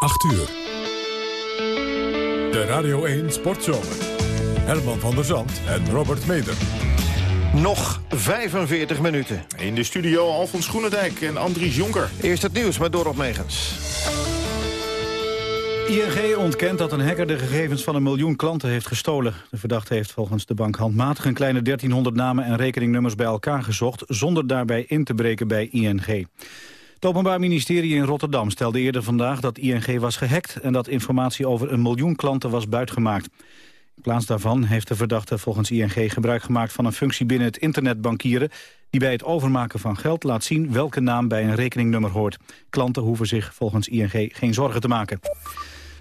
8 uur. De Radio 1 Sportzomer. Herman van der Zand en Robert Meder. Nog 45 minuten. In de studio Alfons Groenendijk en Andries Jonker. Eerst het nieuws met Dorot Megens. ING ontkent dat een hacker de gegevens van een miljoen klanten heeft gestolen. De verdachte heeft volgens de bank handmatig een kleine 1300 namen en rekeningnummers bij elkaar gezocht... zonder daarbij in te breken bij ING. Het Openbaar Ministerie in Rotterdam stelde eerder vandaag dat ING was gehackt... en dat informatie over een miljoen klanten was buitgemaakt. In plaats daarvan heeft de verdachte volgens ING gebruik gemaakt van een functie binnen het internetbankieren... die bij het overmaken van geld laat zien welke naam bij een rekeningnummer hoort. Klanten hoeven zich volgens ING geen zorgen te maken.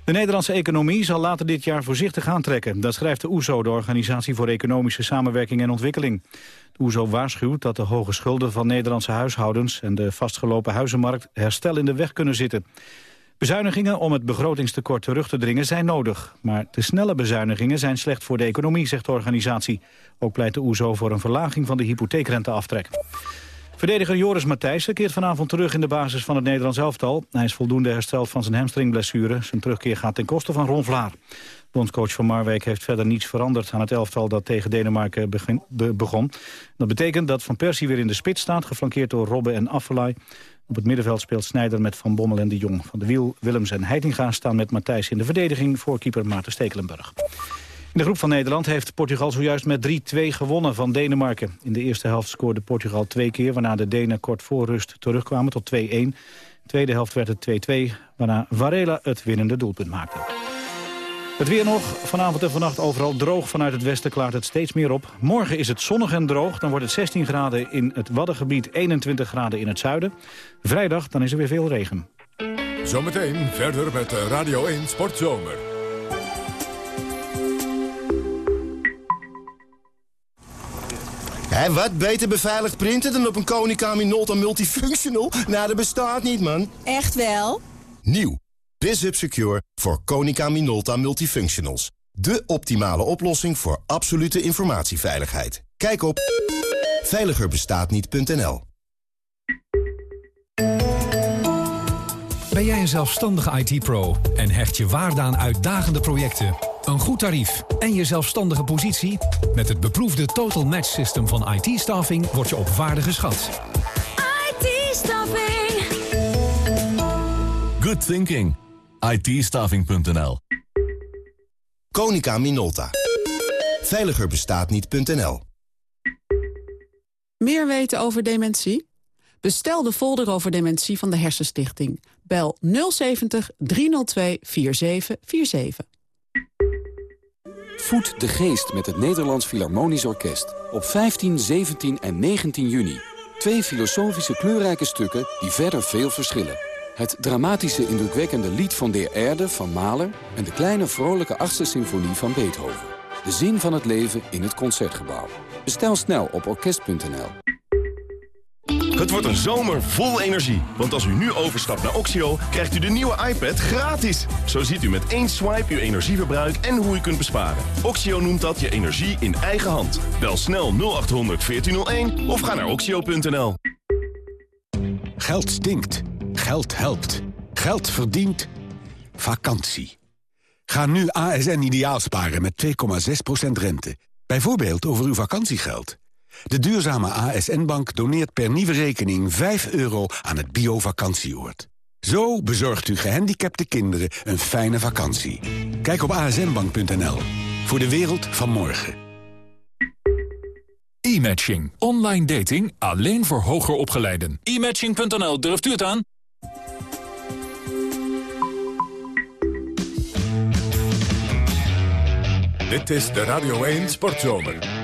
De Nederlandse economie zal later dit jaar voorzichtig aantrekken. Dat schrijft de OESO, de Organisatie voor Economische Samenwerking en Ontwikkeling. De OESO waarschuwt dat de hoge schulden van Nederlandse huishoudens... en de vastgelopen huizenmarkt herstel in de weg kunnen zitten. Bezuinigingen om het begrotingstekort terug te dringen zijn nodig. Maar te snelle bezuinigingen zijn slecht voor de economie, zegt de organisatie. Ook pleit de OESO voor een verlaging van de hypotheekrenteaftrek. Verdediger Joris Matthijssen keert vanavond terug in de basis van het Nederlands elftal. Hij is voldoende hersteld van zijn hamstringblessure. Zijn terugkeer gaat ten koste van Ron Vlaar. Bondscoach van Marwijk heeft verder niets veranderd aan het elftal dat tegen Denemarken begon. Dat betekent dat Van Persie weer in de spits staat, geflankeerd door Robben en Affelay. Op het middenveld speelt Snijder met Van Bommel en de Jong. Van de Wiel, Willems en Heitinga staan met Matthijs in de verdediging voor keeper Maarten Stekelenburg. De groep van Nederland heeft Portugal zojuist met 3-2 gewonnen van Denemarken. In de eerste helft scoorde Portugal twee keer, waarna de Denen kort voor rust terugkwamen tot 2-1. In de tweede helft werd het 2-2, waarna Varela het winnende doelpunt maakte. Het weer nog. Vanavond en vannacht overal droog. Vanuit het westen klaart het steeds meer op. Morgen is het zonnig en droog. Dan wordt het 16 graden in het Waddengebied, 21 graden in het zuiden. Vrijdag dan is er weer veel regen. Zometeen verder met Radio 1 Sportzomer. Hé, wat beter beveiligd printen dan op een Konica Minolta Multifunctional? Nou, dat bestaat niet, man. Echt wel? Nieuw. BizHub Secure voor Konica Minolta Multifunctionals. De optimale oplossing voor absolute informatieveiligheid. Kijk op veiligerbestaatniet.nl Ben jij een zelfstandige IT-pro en hecht je waarde aan uitdagende projecten, een goed tarief en je zelfstandige positie? Met het beproefde Total Match System van IT-staffing word je op waarde geschat. IT-staffing. Good thinking. IT-staffing.nl Konica Minolta. Veiligerbestaatniet.nl Meer weten over dementie? Bestel de folder over dementie van de Hersenstichting. Bel 070 302 4747. Voed de geest met het Nederlands Philharmonisch Orkest. Op 15, 17 en 19 juni. Twee filosofische kleurrijke stukken die verder veel verschillen. Het dramatische indrukwekkende lied van De Erde van Mahler... en de kleine vrolijke achtste symfonie van Beethoven. De zin van het leven in het Concertgebouw. Bestel snel op orkest.nl. Het wordt een zomer vol energie. Want als u nu overstapt naar Oxio, krijgt u de nieuwe iPad gratis. Zo ziet u met één swipe uw energieverbruik en hoe u kunt besparen. Oxio noemt dat je energie in eigen hand. Bel snel 0800 1401 of ga naar oxio.nl. Geld stinkt. Geld helpt. Geld verdient. Vakantie. Ga nu ASN ideaal sparen met 2,6% rente. Bijvoorbeeld over uw vakantiegeld. De duurzame ASN-bank doneert per nieuwe rekening 5 euro aan het bio-vakantieoord. Zo bezorgt u gehandicapte kinderen een fijne vakantie. Kijk op asnbank.nl. Voor de wereld van morgen. E-matching. Online dating alleen voor hoger opgeleiden. E-matching.nl, durft u het aan? Dit is de Radio 1 Sportzomer.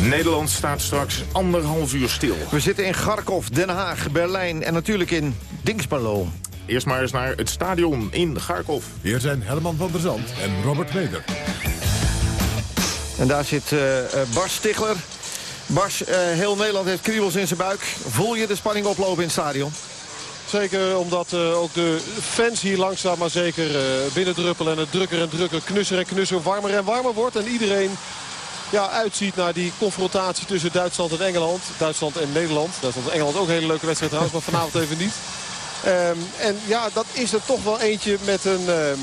Nederland staat straks anderhalf uur stil. We zitten in Kharkov, Den Haag, Berlijn en natuurlijk in Dingsbalo. Eerst maar eens naar het stadion in Kharkov. Hier zijn Herman van der Zand en Robert Meder. En daar zit uh, Bas Stigler. Bas, uh, heel Nederland heeft kriebels in zijn buik. Voel je de spanning oplopen in het stadion? Zeker omdat uh, ook de fans hier langzaam maar zeker uh, binnendruppelen. En het drukker en drukker, knusser en knusser, warmer en warmer wordt. En iedereen ja, uitziet naar die confrontatie tussen Duitsland en Engeland. Duitsland en Nederland. Duitsland en Engeland ook een hele leuke wedstrijd trouwens, maar vanavond even niet. Ehm, en ja, dat is er toch wel eentje met een... ehm,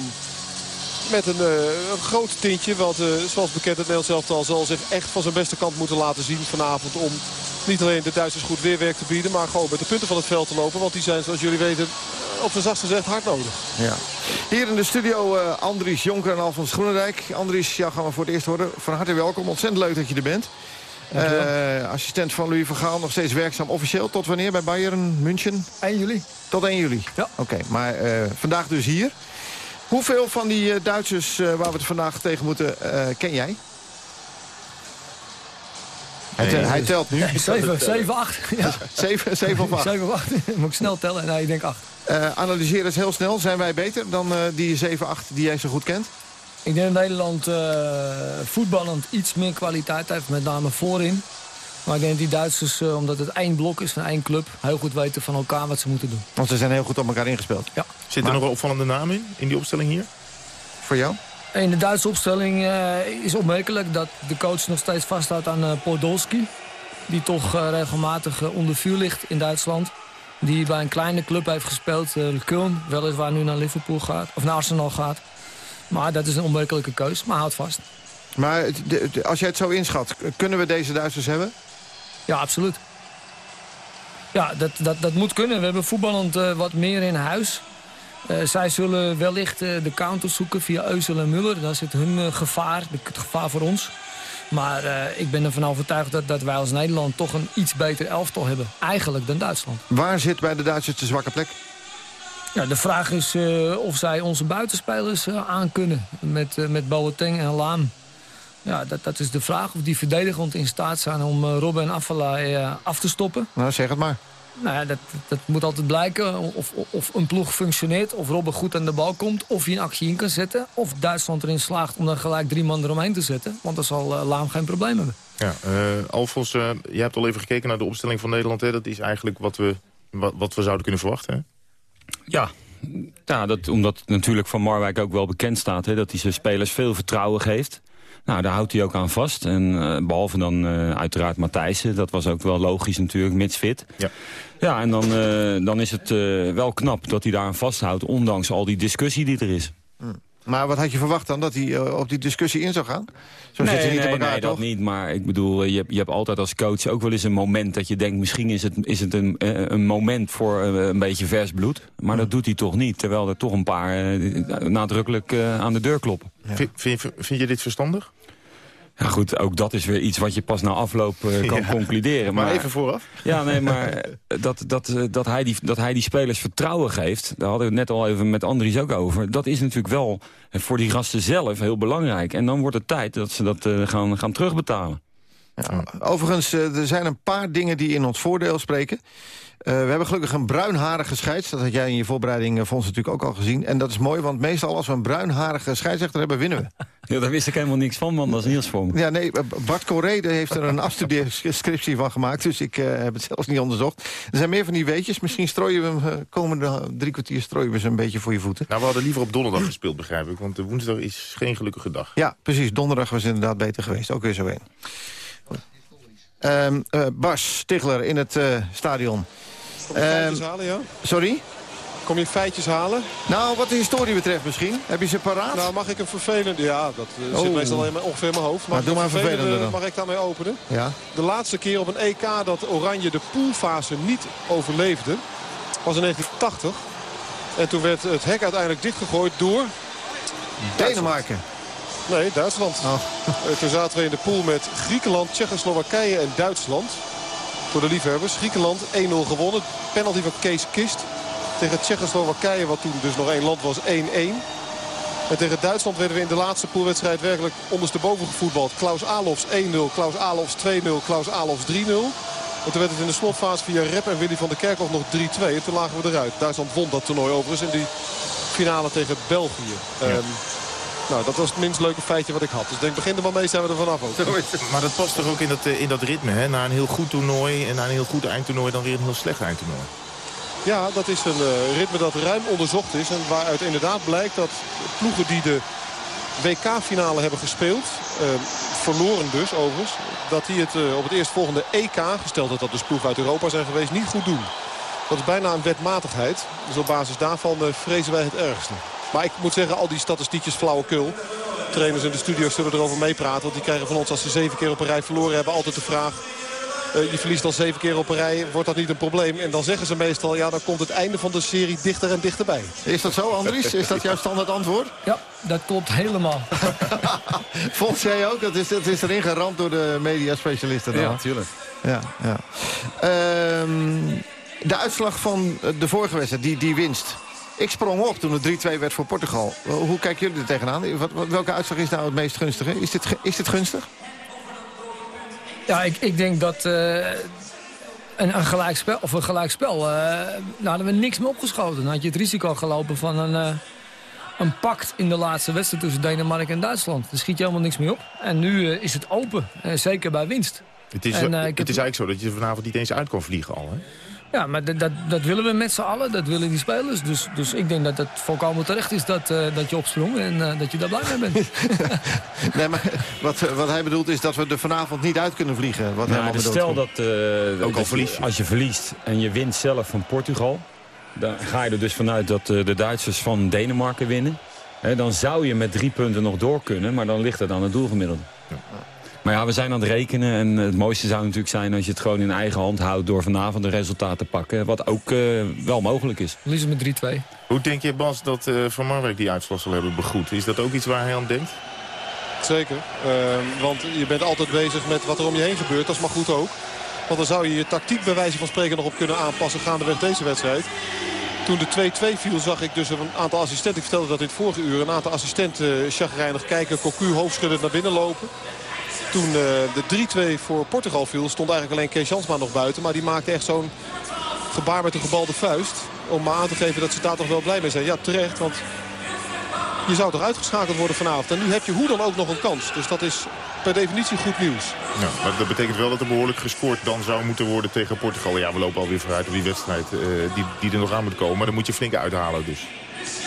met een, eh, een groot tintje. Want eh, zoals bekend het Nederlands elftal zal zich echt van zijn beste kant moeten laten zien vanavond. Om niet alleen de Duitsers goed weerwerk te bieden. Maar gewoon met de punten van het veld te lopen. Want die zijn zoals jullie weten op zijn zachtst gezegd hard nodig. Ja. Hier in de studio eh, Andries Jonker en Alfons Groenendijk. Andries, jou gaan we voor het eerst horen. Van harte welkom. Ontzettend leuk dat je er bent. Eh, assistent van Louis van Gaal, nog steeds werkzaam officieel. Tot wanneer bij Bayern München? 1 juli. Tot 1 juli? Ja. Oké, maar eh, vandaag dus hier. Hoeveel van die eh, Duitsers eh, waar we het vandaag tegen moeten, eh, ken jij? Hij, te- hij telt nu. 7, 7, 8. Ja. 7, 7 of 8. 7 of 8. Moet ik snel tellen? Nee, ik denk 8. Eh, analyseer eens heel snel. Zijn wij beter dan eh, die 7, 8 die jij zo goed kent? Ik denk dat Nederland eh, voetballend iets meer kwaliteit heeft, met name voorin. Maar ik denk dat die Duitsers, eh, omdat het één blok is van één club... heel goed weten van elkaar wat ze moeten doen. Want ze zijn heel goed op elkaar ingespeeld. Ja. Zit er nog een opvallende naam in, in die opstelling hier? Voor jou? In de Duitse opstelling eh, is opmerkelijk dat de coach nog steeds vasthoudt aan eh, Podolski. Die toch eh, regelmatig onder vuur ligt in Duitsland. Die bij een kleine club heeft gespeeld, Köln. Weliswaar nu naar Liverpool gaat, of naar Arsenal gaat. Maar dat is een onwerkelijke keus, maar houdt vast. Maar het- de- de- als jij het zo inschat, kunnen we deze Duitsers hebben? Ja, absoluut. Ja, dat, dat, dat moet kunnen. We hebben voetballend wat meer in huis. Eh, zij zullen wellicht eh, de counter zoeken via Euzel en Muller. Daar zit hun eh, gevaar, het gevaar voor ons. Maar ik ben ervan overtuigd dat, dat wij als Nederland toch een iets beter elftal hebben. Eigenlijk dan Duitsland. Waar zit bij de Duitsers de zwakke plek? Ja, de vraag is of zij onze buitenspelers aankunnen. Met, met Boateng en Laam. Ja, dat, dat is de vraag of die verdedigend in staat zijn om Robben en uh, af te stoppen. Nou, zeg het maar. Nou ja, dat, dat moet altijd blijken of, of, een ploeg functioneert. Of Robben goed aan de bal komt. Of hij een actie in kan zetten. Of Duitsland erin slaagt om dan gelijk drie man eromheen te zetten. Want dan zal uh, Laam geen probleem hebben. Ja, uh, Alfons, uh, jij hebt al even gekeken naar de opstelling van Nederland. Hè? Dat is eigenlijk wat we, wat, wat we zouden kunnen verwachten. Hè? Ja, ja dat, omdat natuurlijk van Marwijk ook wel bekend staat... Hè, dat hij zijn spelers veel vertrouwen geeft. Nou, daar houdt hij ook aan vast. En uh, behalve dan uh, uiteraard Matthijssen. Dat was ook wel logisch natuurlijk, mits fit. Ja, ja en dan, uh, dan is het wel knap dat hij daar aan vasthoudt... ondanks al die discussie die er is. Hmm. Maar wat had je verwacht dan? Dat hij uh, op die discussie in zou gaan? Zo nee, zit je niet nee, elkaar, nee toch? dat niet. Maar ik bedoel, je hebt, je hebt altijd als coach ook wel eens een moment dat je denkt... misschien is het, is het een, een moment voor een beetje vers bloed. Maar Hmm. dat doet hij toch niet. Terwijl er toch een paar uh, nadrukkelijk uh, aan de deur kloppen. Ja. Vind, vind, vind je dit verstandig? Ja goed, ook dat is weer iets wat je pas na afloop uh, kan ja, concluderen. Maar, maar, even vooraf. Ja, nee, maar dat, dat, dat, hij die, dat hij die spelers vertrouwen geeft... daar hadden we het net al even met Andries ook over... dat is natuurlijk wel voor die gasten zelf heel belangrijk. En dan wordt het tijd dat ze dat uh, gaan, gaan terugbetalen. Ja, overigens, er zijn een paar dingen die in ons voordeel spreken. Uh, we hebben gelukkig een bruinharige scheids. Dat had jij in je voorbereiding, uh, Fons, natuurlijk ook al gezien. En dat is mooi, want meestal als we een bruinharige scheidsrechter hebben, winnen we. Ja, daar wist ik helemaal niks van, man. Dat is Niels voor me. Ja, nee, Bart Correde heeft er een afstudeerscriptie van gemaakt. Dus ik uh, heb het zelfs niet onderzocht. Er zijn meer van die weetjes. Misschien strooien we hem, uh, komende drie kwartier strooien we ze een beetje voor je voeten. Nou, we hadden liever op donderdag gespeeld, begrijp ik. Want de woensdag is geen gelukkige dag. Ja, precies. Donderdag was inderdaad beter geweest. Ook weer zo een. Um, uh, Bas Stigler in het uh, stadion. Kom je feitjes um, halen, ja? Sorry? Kom je feitjes halen? Nou, wat de historie betreft misschien. Heb je ze paraat? Nou, mag ik een vervelende... Ja, dat uh, oh. zit meestal in mijn, ongeveer in mijn hoofd. Mag maar doe maar een vervelende, vervelende Mag ik daarmee openen? Ja. De laatste keer op een EK dat Oranje de poolfase niet overleefde... was in 1980. En toen werd het hek uiteindelijk dichtgegooid door... Denemarken. Nee, Duitsland. Oh. Toen zaten we in de pool met Griekenland, Tsjechoslowakije en Duitsland. Voor de liefhebbers. Griekenland 1-0 gewonnen. Penalty van Kees Kist. Tegen Tsjechoslowakije, wat toen dus nog één land was, 1-1. En tegen Duitsland werden we in de laatste poolwedstrijd werkelijk ondersteboven gevoetbald. Klaus Alofs 1-0, Klaus Alofs 2-0, Klaus Alofs 3-0. En toen werd het in de slotfase via Rep en Willy van der Kerkhoff nog 3-2. En toen lagen we eruit. Duitsland won dat toernooi overigens in die finale tegen België. Ja. Um, nou, dat was het minst leuke feitje wat ik had. Dus denk, begin er maar mee, zijn we er vanaf ook. Maar dat past toch ook in dat, in dat ritme, hè? Na een heel goed toernooi en na een heel goed eindtoernooi... dan weer een heel slecht eindtoernooi. Ja, dat is een uh, ritme dat ruim onderzocht is. En waaruit inderdaad blijkt dat ploegen die de WK-finale hebben gespeeld... Uh, verloren dus overigens... dat die het uh, op het eerstvolgende EK, gesteld dat dat dus ploegen uit Europa zijn geweest, niet goed doen. Dat is bijna een wetmatigheid. Dus op basis daarvan uh, vrezen wij het ergste. Maar ik moet zeggen, al die statistiekjes flauwekul. Trainers in de studio zullen erover meepraten. Want die krijgen van ons als ze zeven keer op een rij verloren hebben altijd de vraag... Uh, je verliest al zeven keer op een rij, wordt dat niet een probleem? En dan zeggen ze meestal, ja, dan komt het einde van de serie dichter en dichterbij. Is dat zo, Andries? Is dat jouw standaard antwoord? Ja, dat klopt helemaal. Vond jij ook? Dat is, dat is erin geramd door de mediaspecialisten dan? Ja, natuurlijk. Ja, ja. Ehm, de uitslag van de vorige wedstrijd, die, die winst. Ik sprong op toen het 3-2 werd voor Portugal. Hoe kijken jullie er tegenaan? Wat, welke uitslag is nou het meest gunstige? Is dit, is dit gunstig? Ja, ik, ik denk dat uh, een, een gelijkspel, of een gelijkspel, uh, nou hadden we niks meer opgeschoten. Dan had je het risico gelopen van een, uh, een pact in de laatste wedstrijd tussen Denemarken en Duitsland. Daar schiet je helemaal niks meer op. En nu is het open, zeker bij winst. Het is, En, het heb- is eigenlijk zo dat je vanavond niet eens uit kan vliegen al, hè? Ja, maar dat, dat, dat willen we met z'n allen, dat willen die spelers. Dus, dus ik denk dat het volkomen terecht is dat, eh, dat je opsprong en eh, dat je daar blij mee bent. Nee, maar wat, wat hij bedoelt is dat we er vanavond niet uit kunnen vliegen. Wat hij Nou, dus bedoelt. stel dat, eh, Ook al verlies je. als je verliest en je wint zelf van Portugal... dan ga je er dus vanuit dat eh, de Duitsers van Denemarken winnen. Hè, dan zou je met drie punten nog door kunnen, maar dan ligt het aan het doelgemiddelde. Maar ja, we zijn aan het rekenen en het mooiste zou natuurlijk zijn... als je het gewoon in eigen hand houdt door vanavond een resultaat te pakken. Wat ook eh, wel mogelijk is. Verliezen met 3-2. Hoe denk je, Bas, dat eh, Van Marwijk die uitslag zal hebben begroet? Is dat ook iets waar hij aan denkt? Zeker. Ehm, want je bent altijd bezig met wat er om je heen gebeurt. Dat is maar goed ook. Want dan zou je je tactiek bij wijze van spreken nog op kunnen aanpassen gaandeweg deze wedstrijd. Toen de 2-2 viel zag ik dus een aantal assistenten. Ik vertelde dat in het vorige uur. Een aantal assistenten uh, chagrijnig kijken. Cocu hoofdschuddend naar binnen lopen. Toen eh, de 3-2 voor Portugal viel stond eigenlijk alleen Kees Jansma nog buiten. Maar die maakte echt zo'n gebaar met een gebalde vuist. Om maar aan te geven dat ze daar toch wel blij mee zijn. Ja, terecht. Want je zou toch uitgeschakeld worden vanavond. En nu heb je hoe dan ook nog een kans. Dus dat is per definitie goed nieuws. Ja, dat betekent wel dat er behoorlijk gescoord dan zou moeten worden tegen Portugal. Ja, we lopen alweer vooruit op die wedstrijd eh, die, die er nog aan moet komen. Maar dan moet je flink uithalen dus.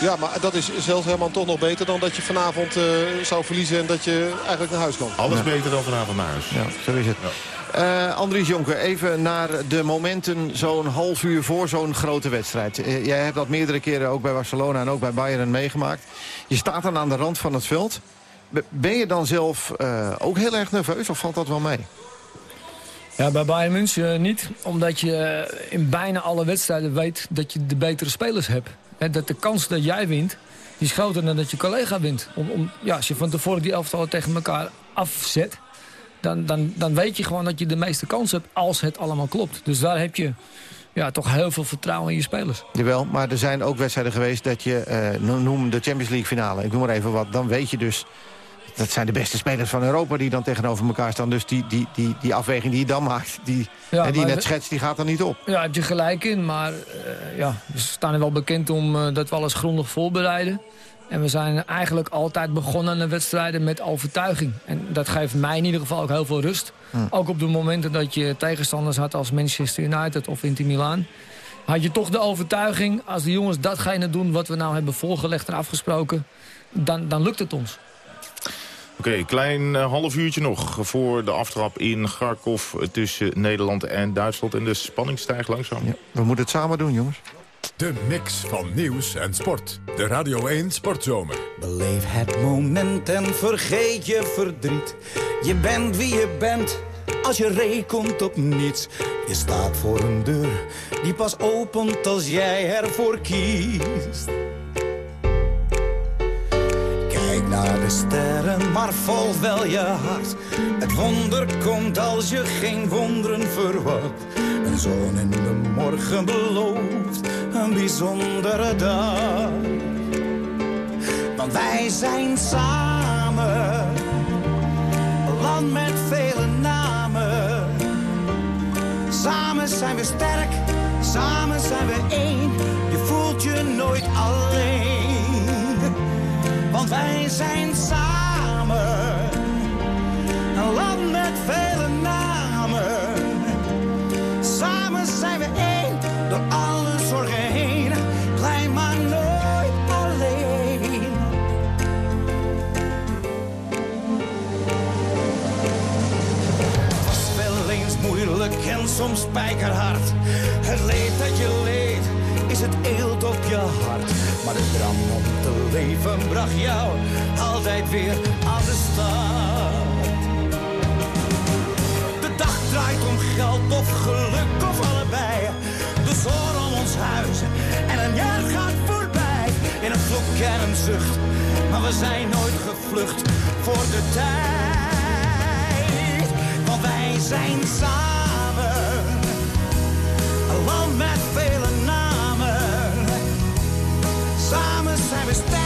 Ja, maar dat is zelfs helemaal toch nog beter dan dat je vanavond eh, zou verliezen en dat je eigenlijk naar huis kan. Alles beter dan vanavond naar huis. Ja, zo is het. Eh, Andries Jonker, even naar de momenten zo'n half uur voor zo'n grote wedstrijd. Eh, jij hebt dat meerdere keren ook bij Barcelona en ook bij Bayern meegemaakt. Je staat dan aan de rand van het veld. Be- Ben je dan zelf eh, ook heel erg nerveus of valt dat wel mee? Ja, bij Bayern München niet. Omdat je in bijna alle wedstrijden weet dat je de betere spelers hebt. Hè, dat de kans dat jij wint, die is groter dan dat je collega wint. Om, om, ja, als je van tevoren die elftallen tegen elkaar afzet... Dan, dan, dan weet je gewoon dat je de meeste kans hebt als het allemaal klopt. Dus daar heb je ja, toch heel veel vertrouwen in je spelers. Jawel, maar er zijn ook wedstrijden geweest dat je, eh, no- noem de Champions League finale, ik noem maar even wat, dan weet je dus, dat zijn de beste spelers van Europa die dan tegenover elkaar staan. Dus die, die, die, die afweging die je dan maakt, die, Ja, en die net schetst, die gaat er niet op. Ja, heb je gelijk in. Maar eh, ja, we staan er wel bekend om eh, dat we alles grondig voorbereiden. En we zijn eigenlijk altijd begonnen aan de wedstrijden met overtuiging. En dat geeft mij in ieder geval ook heel veel rust. Ook op de momenten dat je tegenstanders had als Manchester United of Inter Milaan. Had je toch de overtuiging, als de jongens datgene doen wat we nou hebben voorgelegd en afgesproken... dan, dan lukt het ons. Oké, klein eh, half uurtje nog voor de aftrap in Kharkov eh, tussen Nederland en Duitsland. En de spanning stijgt langzaam. We moeten het samen doen, jongens. De mix van nieuws en sport. De Radio 1 Sportzomer. Beleef het moment en vergeet je verdriet. Je bent wie je bent als je rekent op niets. Je staat voor een deur die pas opent als jij ervoor kiest. Naar de sterren, maar volg wel je hart. Het wonder komt als je geen wonderen verwacht. Een zon in de morgen belooft een bijzondere dag. Want wij zijn samen, een land met vele namen. Samen zijn we sterk, samen zijn we één. Je voelt je nooit alleen. Want wij zijn samen, een land met vele namen. Samen zijn we één, door alle zorgen heen. Klein maar nooit alleen. Het was wel eens moeilijk en soms spijkerhard. Het leed dat je leed Maar de drang om te leven bracht jou altijd weer aan de start. De dag draait om geld of geluk of allebei. De zon om ons huis en een jaar gaat voorbij. In een vloek en een zucht, maar we zijn nooit gevlucht voor de tijd. Want wij zijn samen, een land met Samen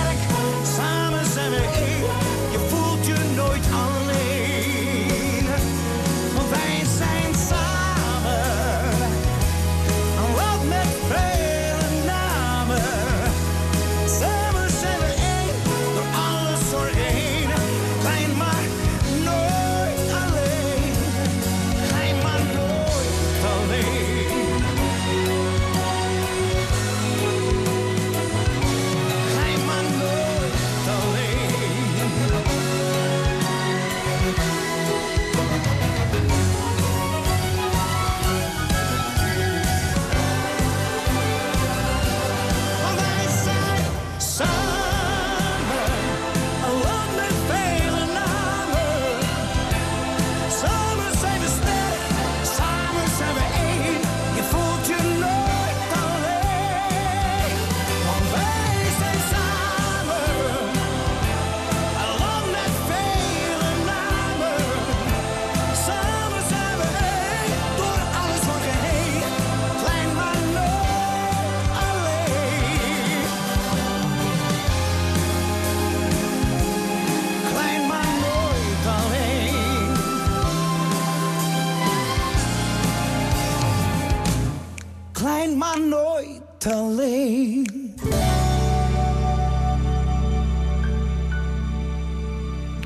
alleen.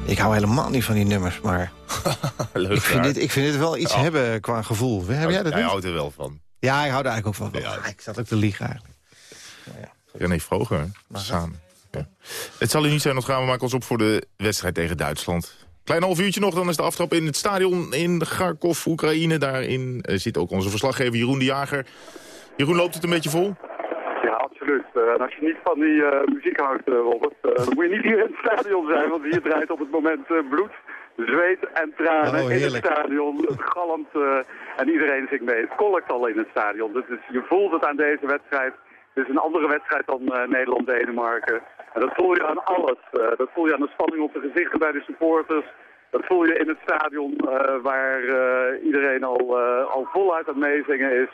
Ik hou helemaal niet van die nummers, maar Leuk, ik, vind dit, ik vind dit wel iets Ja. hebben qua gevoel. Heb jij dat Hij niet? houdt er wel van. Ja, ik hou er eigenlijk ook van. Ah, Ik zat ook te liegen eigenlijk. René Vroger, samen. Ja. Het zal u niet zijn, want gaan we maken ons op voor de wedstrijd tegen Duitsland. Klein half uurtje nog, dan is de aftrap in het stadion in Kharkov, Oekraïne. Daarin eh, zit ook onze verslaggever Jeroen de Jager. Jeroen, loopt het een beetje vol? Ja, absoluut. Eh, en als je niet van die eh, muziek houdt, eh, Robert, eh, dan moet je niet hier in het stadion zijn. Want hier draait op het moment eh, bloed, zweet en tranen Oh, in het stadion. Het galmt eh, en iedereen zingt mee. Het kolkt al in het stadion. Dus het is- je voelt het aan deze wedstrijd. Het is een andere wedstrijd dan eh, Nederland-Denemarken. En dat voel je aan alles. Dat voel je aan de spanning op de gezichten bij de supporters. Dat voel je in het stadion eh, waar eh, iedereen al, eh, al voluit aan het meezingen is.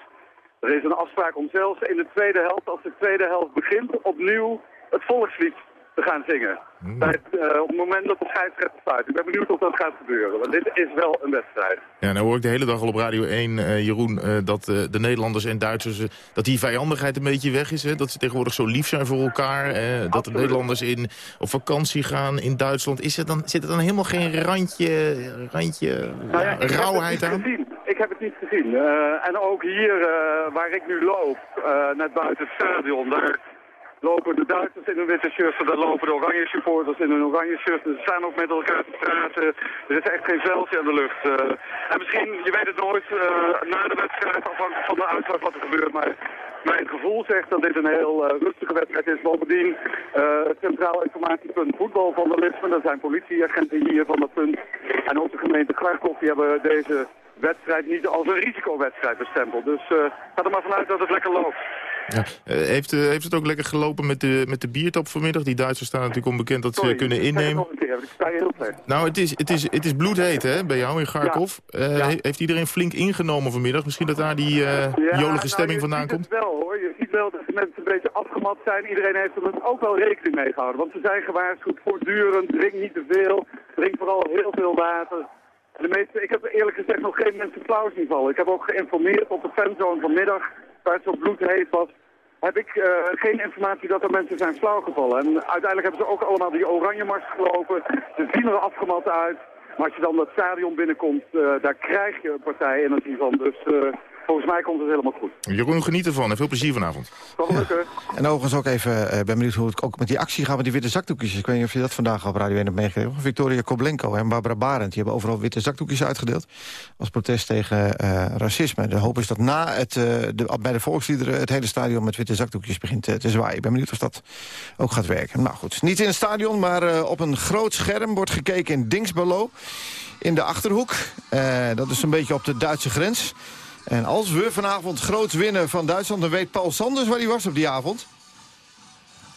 Er is een afspraak om zelfs in de tweede helft, als de tweede helft begint, opnieuw het volkslied te gaan zingen. Bij het, eh, op het moment dat de scheidsrechter stuit. Ik ben benieuwd of dat gaat gebeuren, want dit is wel een wedstrijd. Ja, nou hoor ik de hele dag al op Radio 1, eh, Jeroen, eh, dat de Nederlanders en Duitsers... dat die vijandigheid een beetje weg is. Hè? Dat ze tegenwoordig zo lief zijn voor elkaar. dat de Nederlanders in, op vakantie gaan in Duitsland. Is er dan, zit er dan helemaal geen randje, randje Nou ja, rauwheid aan? gezien. Eh, en ook hier eh, waar ik nu loop, eh, net buiten het stadion, daar lopen de Duitsers in hun witte shirts daar lopen de oranje supporters in hun oranje shirts. Ze staan ook met elkaar te praten. Er is echt geen veldje aan de lucht. en misschien, je weet het nooit, na de wedstrijd, afhankelijk van de uitslag wat er gebeurt, maar... Mijn gevoel zegt dat dit een heel rustige wedstrijd is. Bovendien het Centraal Informatiepunt Voetbalvandalisme. Er zijn politieagenten hier van dat punt. En ook de gemeente Kharkov die hebben deze wedstrijd niet als een risicowedstrijd bestempeld. Dus eh ga er maar vanuit dat het lekker loopt. Ja. Eh, heeft, eh, heeft het ook lekker gelopen met de, met de biertop vanmiddag? Die Duitsers staan natuurlijk onbekend dat ze Sorry, kunnen innemen. ik sta je heel slecht. Nou, het is, het is, het is bloedheet hè, bij jou in he- Heeft iedereen flink ingenomen vanmiddag? Misschien dat daar die eh, jolige stemming nou, vandaan je komt? het wel hoor. Je ziet wel dat de mensen een beetje afgemat zijn. Iedereen heeft er ook wel rekening mee gehouden. Want ze zijn gewaarschuwd voortdurend. Drink niet te veel. Drink vooral heel veel water. De meeste, ik heb eerlijk gezegd nog geen mensen flauw zien vallen. Ik heb ook geïnformeerd op de fanzone vanmiddag, waar het zo bloedheet was. Heb ik eh, geen informatie dat er mensen zijn flauwgevallen. En uiteindelijk hebben ze ook allemaal die oranje mars gelopen. Ze zien er afgemat uit. Maar als je dan dat stadion binnenkomt, eh, daar krijg je een partij energie van. Dus eh, volgens mij komt het helemaal goed. Jeroen, geniet ervan en veel plezier vanavond. Tot lukken. En overigens ook even, eh, ben benieuwd hoe het ook met die actie gaat met die witte zakdoekjes. Ik weet niet of je dat vandaag op Radio 1 hebt meegekregen. Victoria Koblenko en Barbara Barend, die hebben overal witte zakdoekjes uitgedeeld. Als protest tegen eh, racisme. De hoop is dat na het, eh, de, bij de volksliederen het hele stadion met witte zakdoekjes begint te zwaaien. Ik ben benieuwd of dat ook gaat werken. Nou goed, niet in het stadion, maar eh, op een groot scherm wordt gekeken in Dingsbelo. In de Achterhoek. Eh, dat is een beetje op de Duitse grens. En als we vanavond groot winnen van Duitsland... dan weet Paul Sanders waar hij was op die avond.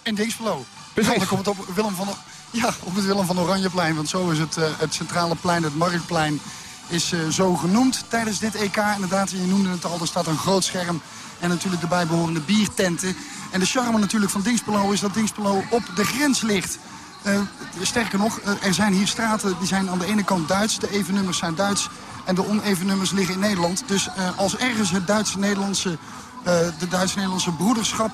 In Dingsbelo. Eigenlijk op het, op, Willem van, ja, op het Willem van Oranjeplein. Want zo is het, eh, het centrale plein, het Marktplein, is eh, zo genoemd tijdens dit EK. Inderdaad, je noemde het al, er staat een groot scherm. En natuurlijk de bijbehorende biertenten. En de charme natuurlijk van Dingsbelo is dat Dingsbelo op de grens ligt. Eh, sterker nog, er zijn hier straten die zijn aan de ene kant Duits. De even nummers zijn Duits en de oneven nummers liggen in Nederland. Dus eh, als ergens het Duitse-Nederlandse eh, de Duits-Nederlandse broederschap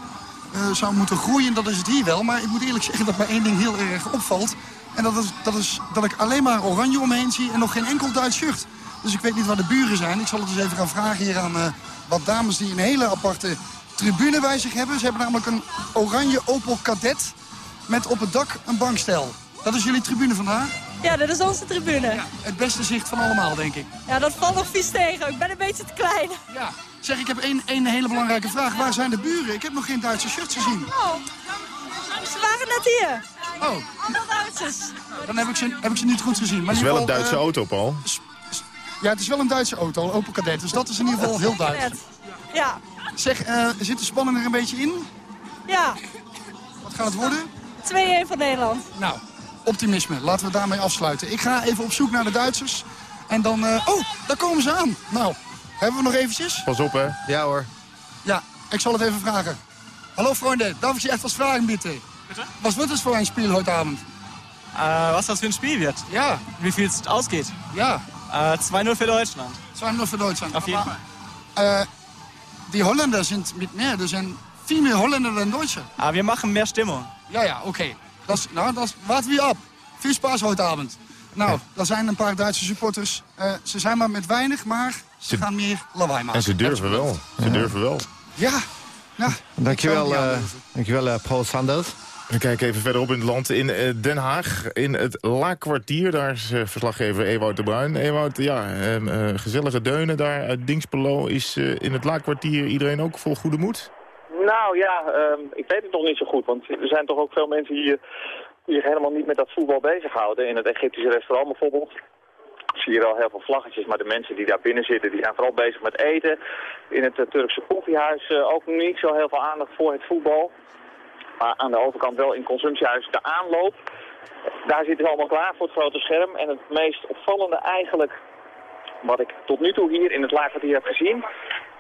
eh, zou moeten groeien, dat is het hier wel. Maar ik moet eerlijk zeggen dat mij één ding heel erg opvalt. En dat is, dat is dat ik alleen maar oranje omheen zie en nog geen enkel Duits shirt. Dus ik weet niet waar de buren zijn. Ik zal het eens even gaan vragen hier aan wat dames die een hele aparte tribune bij zich hebben. Ze hebben namelijk een oranje Opel Kadett met op het dak een bankstel. Dat is jullie tribune vandaag? Ja, dat is onze tribune. Het beste zicht van allemaal, denk ik. Ja, dat valt nog vies tegen. Ik ben een beetje te klein. Ja. Zeg, ik heb één, één hele belangrijke vraag. Waar zijn de buren? Ik heb nog geen Duitse shirts gezien. Oh, ze waren net hier. Oh. Allemaal Duitsers. Dan heb ik ze, heb ik ze niet goed gezien. Maar Het is wel een Duitse eh, auto, Paul. Ja, het is wel een Duitse auto, een Opel Kadett. Dus dat is in ieder geval heel Duits. Ja. Zeg, eh, zit de spanning er een beetje in? Ja. Wat gaat het worden? 2-1 voor Nederland. Nou, optimisme. Laten we daarmee afsluiten. Ik ga even op zoek naar de Duitsers. En dan... eh, oh, daar komen ze aan. Nou, hebben we nog eventjes? Pas op, hè. Ja hoor. Ja, ik zal het even vragen. Hallo vrienden, darf ich Sie etwas fragen bitte? Bitte? Was wird es für ein Spiel heute Abend? Äh, was das für ein Spiel wird? Ja. Wie viel es ausgeht? Ja. Äh, 2-0 für Deutschland. 2-0 für Deutschland. Auf jeden Aber, Äh, die Holländer sind mit mehr. Er zijn viel meer Holländer dan Deutsche. Aber wir machen mehr Stimmung. Ja, ja, oké. Dat is- Nou, dat is- warten we op. Veel spaas heute Abend. Nou, er zijn een paar Duitse supporters. Eh, ze zijn maar met weinig, maar ze gaan meer lawaai maken. En ze durven wel. Ze durven wel. Ja. Nou, Dankjewel, eh niet dankjewel eh, Paul Sanders. We kijken even verderop in het land. In Den Haag, in het Laakkwartier. Daar is verslaggever Ewout de Bruin. Ewout, ja, ehm, eh, gezellige deunen daar uit Dingspelo. Is eh, in het Laakkwartier iedereen ook vol goede moed? Nou ja, ehm, ik weet het nog niet zo goed. Want er zijn toch ook veel mensen hier die zich helemaal niet met dat voetbal bezighouden. In het Egyptische restaurant bijvoorbeeld zie je al heel veel vlaggetjes. Maar de mensen die daar binnen zitten, die zijn vooral bezig met eten. In het eh, Turkse koffiehuis eh, ook niet zo heel veel aandacht voor het voetbal. Maar aan de overkant wel in consumptiehuis de aanloop. Daar zitten ze allemaal klaar voor het grote scherm. En het meest opvallende eigenlijk, wat ik tot nu toe hier in het laagkwartier heb gezien...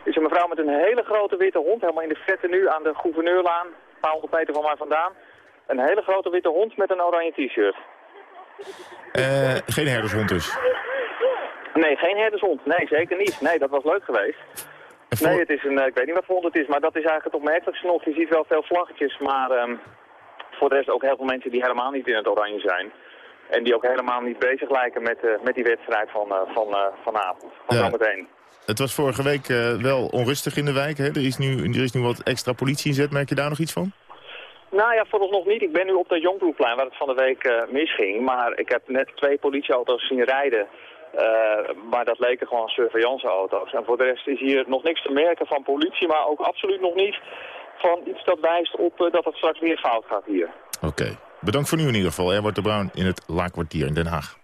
is een mevrouw met een hele grote witte hond, helemaal in de vette nu aan de gouverneurlaan, een paar honderd meter van mij vandaan. Een hele grote witte hond met een oranje t-shirt. Eh, geen herdershond dus. Nee, geen herdershond. Nee, zeker niet. Nee, dat was leuk geweest. Nee, het is een, eh, ik weet niet wat voor hond het is, maar dat is eigenlijk het opmerkelijkste nog. Je ziet wel veel vlaggetjes, maar ehm, voor de rest ook heel veel mensen die helemaal niet in het oranje zijn. En die ook helemaal niet bezig lijken met, eh, met die wedstrijd van, van vanavond. Van Ja. zometeen. Het was vorige week eh, wel onrustig in de wijk. Hè? Er, is nu, er is nu wat extra politie inzet. Merk je daar nog iets van? Nou ja, vooralsnog niet. Ik ben nu op de Jongbloedplein waar het van de week eh, misging. Maar ik heb net twee politieauto's zien rijden. eh, maar dat leken gewoon surveillanceauto's. En voor de rest is hier nog niks te merken van politie. Maar ook absoluut nog niet van iets dat wijst op dat het straks weer fout gaat hier. Oké. Bedankt voor nu in ieder geval. Herbert de Bruin in het Laakkwartier in Den Haag.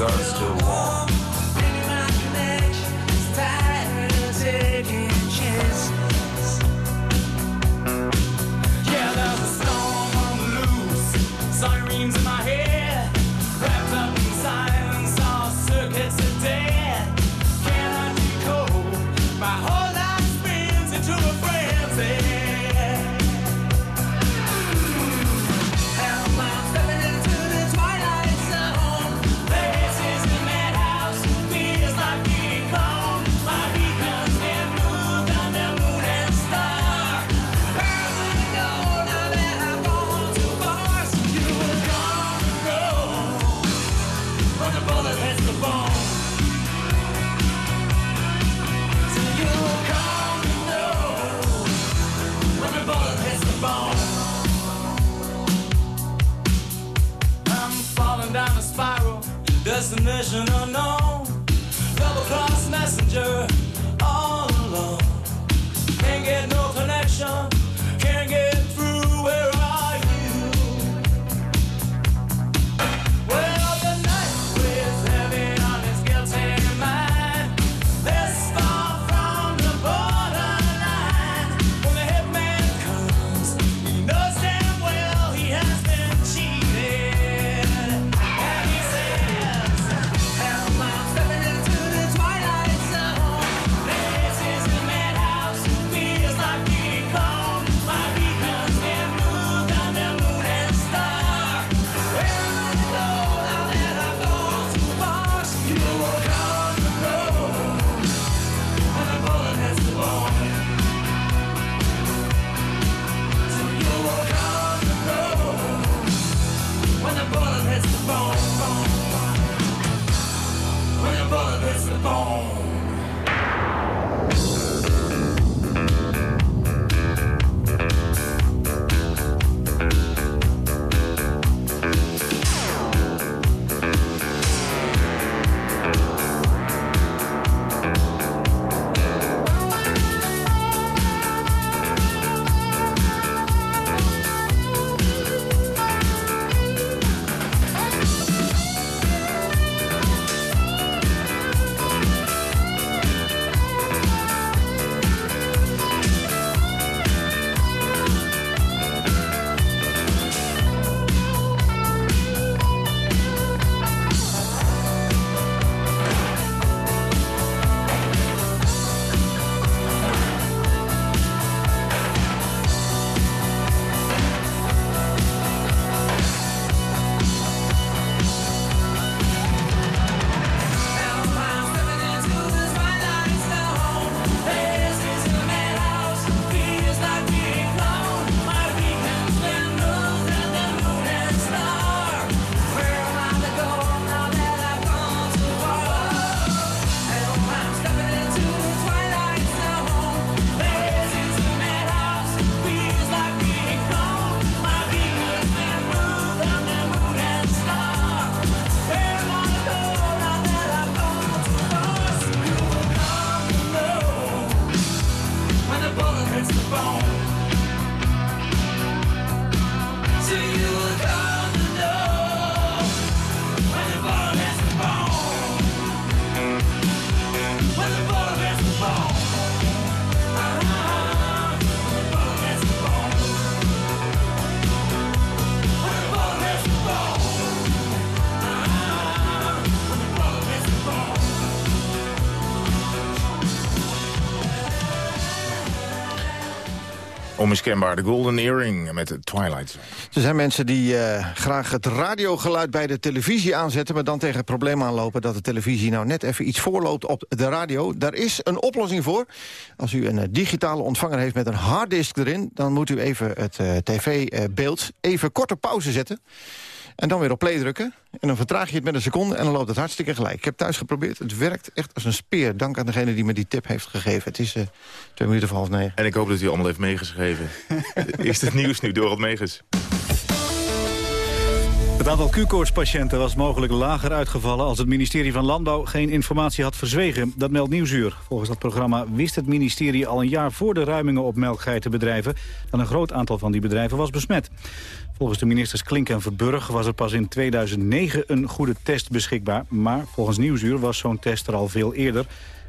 sun. Onmiskenbaar, de Golden Earring met de Twilight. Er zijn mensen die eh, graag het radiogeluid bij de televisie aanzetten... maar dan tegen het probleem aanlopen dat de televisie nou net even iets voorloopt op de radio. Daar is een oplossing voor. Als u een eh, digitale ontvanger heeft met een harddisk erin... dan moet u even het eh, tv-beeld even kort op pauze zetten. En dan weer op play drukken. En dan vertraag je het met een seconde en dan loopt het hartstikke gelijk. Ik heb thuis geprobeerd. Het werkt echt als een speer. Dank aan degene die me die tip heeft gegeven. Het is eh, twee minuten voor half negen. En ik hoop dat u allemaal heeft meegeschreven. is het nieuws nu, Dorot Megens? Het aantal Q-koortspatiënten was mogelijk lager uitgevallen... als het ministerie van Landbouw geen informatie had verzwegen. Dat meldt Nieuwsuur. Volgens dat programma wist het ministerie al een jaar voor de ruimingen op melkgeitenbedrijven... dat een groot aantal van die bedrijven was besmet. Volgens de ministers Klink en Verburg was er pas in 2009 een goede test beschikbaar. Maar volgens Nieuwsuur was zo'n test er al veel eerder.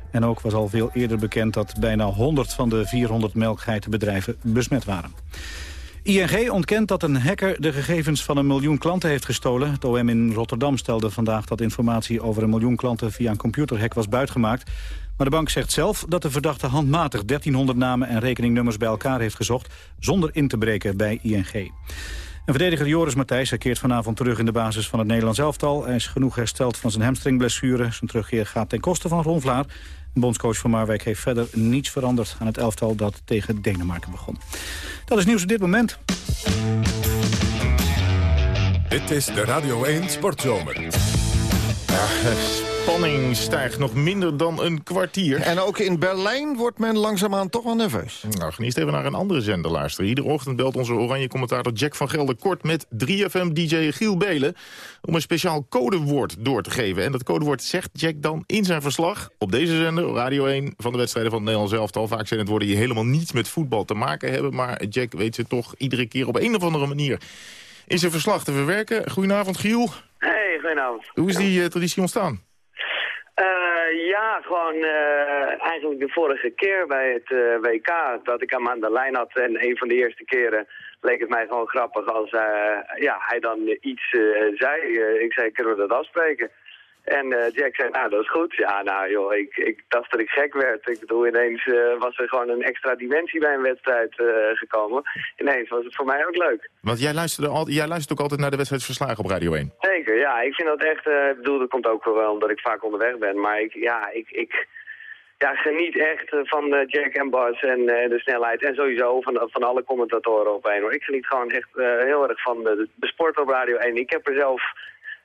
En ook was al veel eerder bekend dat bijna 100 van de 400 melkgeitenbedrijven besmet waren. ING ontkent dat een hacker de gegevens van een miljoen klanten heeft gestolen. Het OM in Rotterdam stelde vandaag dat informatie over een miljoen klanten via een computerhack was buitgemaakt. Maar de bank zegt zelf dat de verdachte handmatig 1300 namen en rekeningnummers bij elkaar heeft gezocht, zonder in te breken bij ING. En verdediger Joris Matthijs hij keert vanavond terug in de basis van het Nederlands elftal. Hij is genoeg hersteld van zijn hamstringblessure. Zijn terugkeer gaat ten koste van Ron Vlaar. Bondscoach van Marwijk heeft verder niets veranderd aan het elftal dat tegen Denemarken begon. Dat is nieuws op dit moment. Dit is de Radio 1 Sportzomer. Ja, spanning stijgt nog minder dan een kwartier. En ook in Berlijn wordt men langzaamaan toch wel nerveus. Nou, geniet even naar een andere zender luisteren. Iedere ochtend belt onze oranje commentator Jack van Gelder kort met 3FM-dj Giel Belen... om een speciaal codewoord door te geven. En dat codewoord zegt Jack dan in zijn verslag op deze zender, Radio 1... van de wedstrijden van het Nederlands elftal. Vaak zijn het woorden die helemaal niets met voetbal te maken hebben... maar Jack weet ze toch iedere keer op een of andere manier in zijn verslag te verwerken. Goedenavond, Giel. Hey, goedenavond. Hoe is die eh, traditie ontstaan? Eh, ja, gewoon eh, eigenlijk de vorige keer bij het eh, WK dat ik hem aan de lijn had. En een van de eerste keren leek het mij gewoon grappig als ja, hij dan iets zei. Ik zei, kunnen we dat afspreken? En eh, Jack zei, nou, dat is goed. Ja, nou joh, ik, ik dacht dat ik gek werd. Ik bedoel, ineens eh, was er gewoon een extra dimensie bij een wedstrijd eh, gekomen. Ineens was het voor mij ook leuk. Want jij luisterde al, jij luistert ook altijd naar de wedstrijdsverslagen op Radio 1. Zeker, ja. Ik vind dat echt, ik bedoel, dat komt ook wel omdat ik vaak onderweg ben. Maar ik, ja, ik, ik ja, geniet echt van Jack en Bas en de snelheid. En sowieso van, van alle commentatoren op één. Hoor. Ik geniet gewoon echt heel erg van de, de sport op Radio 1. Ik heb er zelf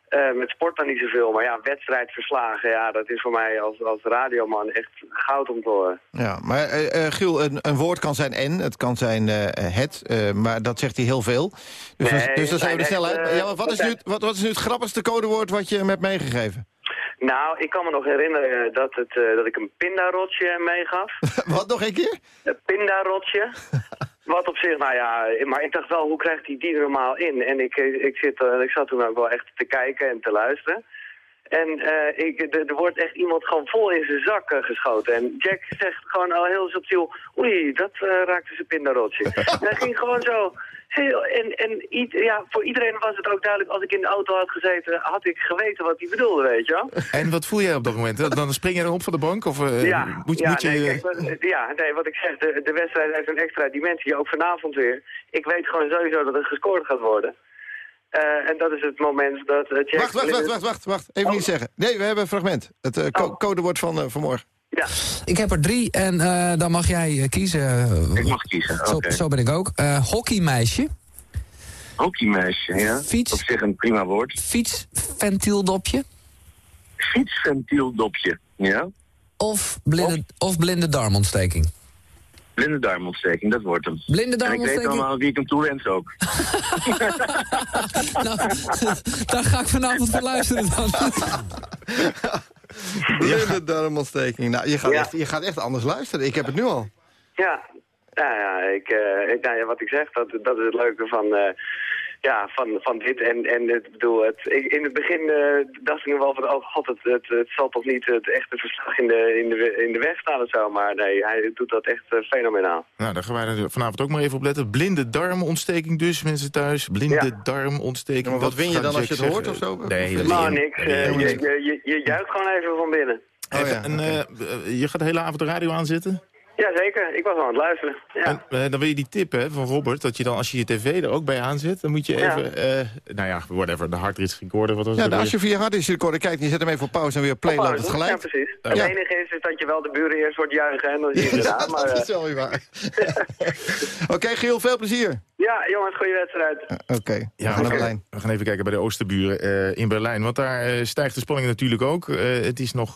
eh, met sport dan niet zoveel. Maar ja, wedstrijdverslagen, ja, dat is voor mij als, als radioman echt goud om te horen. Ja, maar eh, Giel, een, een woord kan zijn en, het kan zijn het, maar dat zegt hij heel veel. Dus, Nee, dus dan zijn we er snel uit. Ja, wat, is nu, wat, wat is nu het grappigste codewoord wat je hem hebt meegegeven? Nou, ik kan me nog herinneren dat, het, dat ik een pindarotje meegaf. wat, nog een keer? Een pindarotje. Wat op zich, nou ja, maar ik dacht wel, hoe krijgt hij die normaal in? En ik, ik, zit, eh, ik zat toen ook wel echt te kijken en te luisteren. En eh, ik, er wordt echt iemand gewoon vol in zijn zak eh, geschoten. En Jack zegt gewoon al heel subtiel, oei, dat eh, raakte zijn pindarotje. en hij ging gewoon zo... Heel, en en ja, voor iedereen was het ook duidelijk, als ik in de auto had gezeten, had ik geweten wat hij bedoelde, weet je wel. En wat voel jij op dat moment? Dan spring je erop van de bank? Of ja, moet, ja, moet je... nee, kijk, wat- ja, nee, wat ik zeg, de, de wedstrijd heeft een extra dimensie, ook vanavond weer. Ik weet gewoon sowieso dat er gescoord gaat worden. Eh, en dat is het moment dat uh, Jack... Wacht, wacht, wacht, wacht, wacht, wacht. Even niet zeggen. Nee, we hebben een fragment. Het eh, co- codewoord van vanmorgen. Ja. Ik heb er drie en eh, dan mag jij kiezen. Ik mag kiezen, Zo, oké. zo ben ik ook. Eh, hockeymeisje. Hockeymeisje, ja. Fiets. Op zich een prima woord. Fietsventieldopje. Fietsventieldopje, ja. Of blinde, of blinde darmontsteking. Blinde darmontsteking, dat wordt hem. Blinde En ik weet allemaal wie ik hem toewens ook. nou, daar ga ik vanavond voor luisteren dan. Blinde darmontsteking. Nou, je gaat, echt, je gaat echt anders luisteren. Ik heb het nu al. Ja, nou ja, ik, eh, ik, nou ja, wat ik zeg, dat, dat is het leuke van, eh, ja, van, van dit. En, en het, bedoel, het, ik, in het begin eh, dacht ik nog wel van, oh god, het, het, het zal toch niet het echte verslag in de, in, de, in de weg staan of zo. Maar nee, hij doet dat echt eh, fenomenaal. Nou, daar gaan wij vanavond ook maar even op letten. Blinde darmontsteking dus, mensen thuis. Blinde darmontsteking. Ja, maar wat win je dan als je het hoort of zo? Nee, Nou, niks. eh, helemaal je, niks. je, je, je juicht gewoon even van binnen. Even, en, eh, eh, je gaat de hele avond de radio aanzetten? Jazeker, ik was al aan het luisteren. Ja. En, eh, dan wil je die tip hè, van Robert, dat je dan als je je tv er ook bij aanzet... dan moet je Ja. even, eh, nou ja, whatever, de hardrate recorder, wat was Ja, nou, als je via harddisk recorder kijkt en je zet hem even op pauze en weer play, loopt het gelijk. Ja, precies. Ja. Het enige is, is dat je wel de buren eerst wordt juichen en dan zie je het. Maar, dat eh, is wel weer waar. Oké, Giel, veel plezier. Ja, jongens, goede wedstrijd. Oké, we Ja, gaan we gaan, Berlijn. we gaan even kijken bij de Oosterburen eh, in Berlijn. Want daar eh, stijgt de spanning natuurlijk ook. Eh, het is nog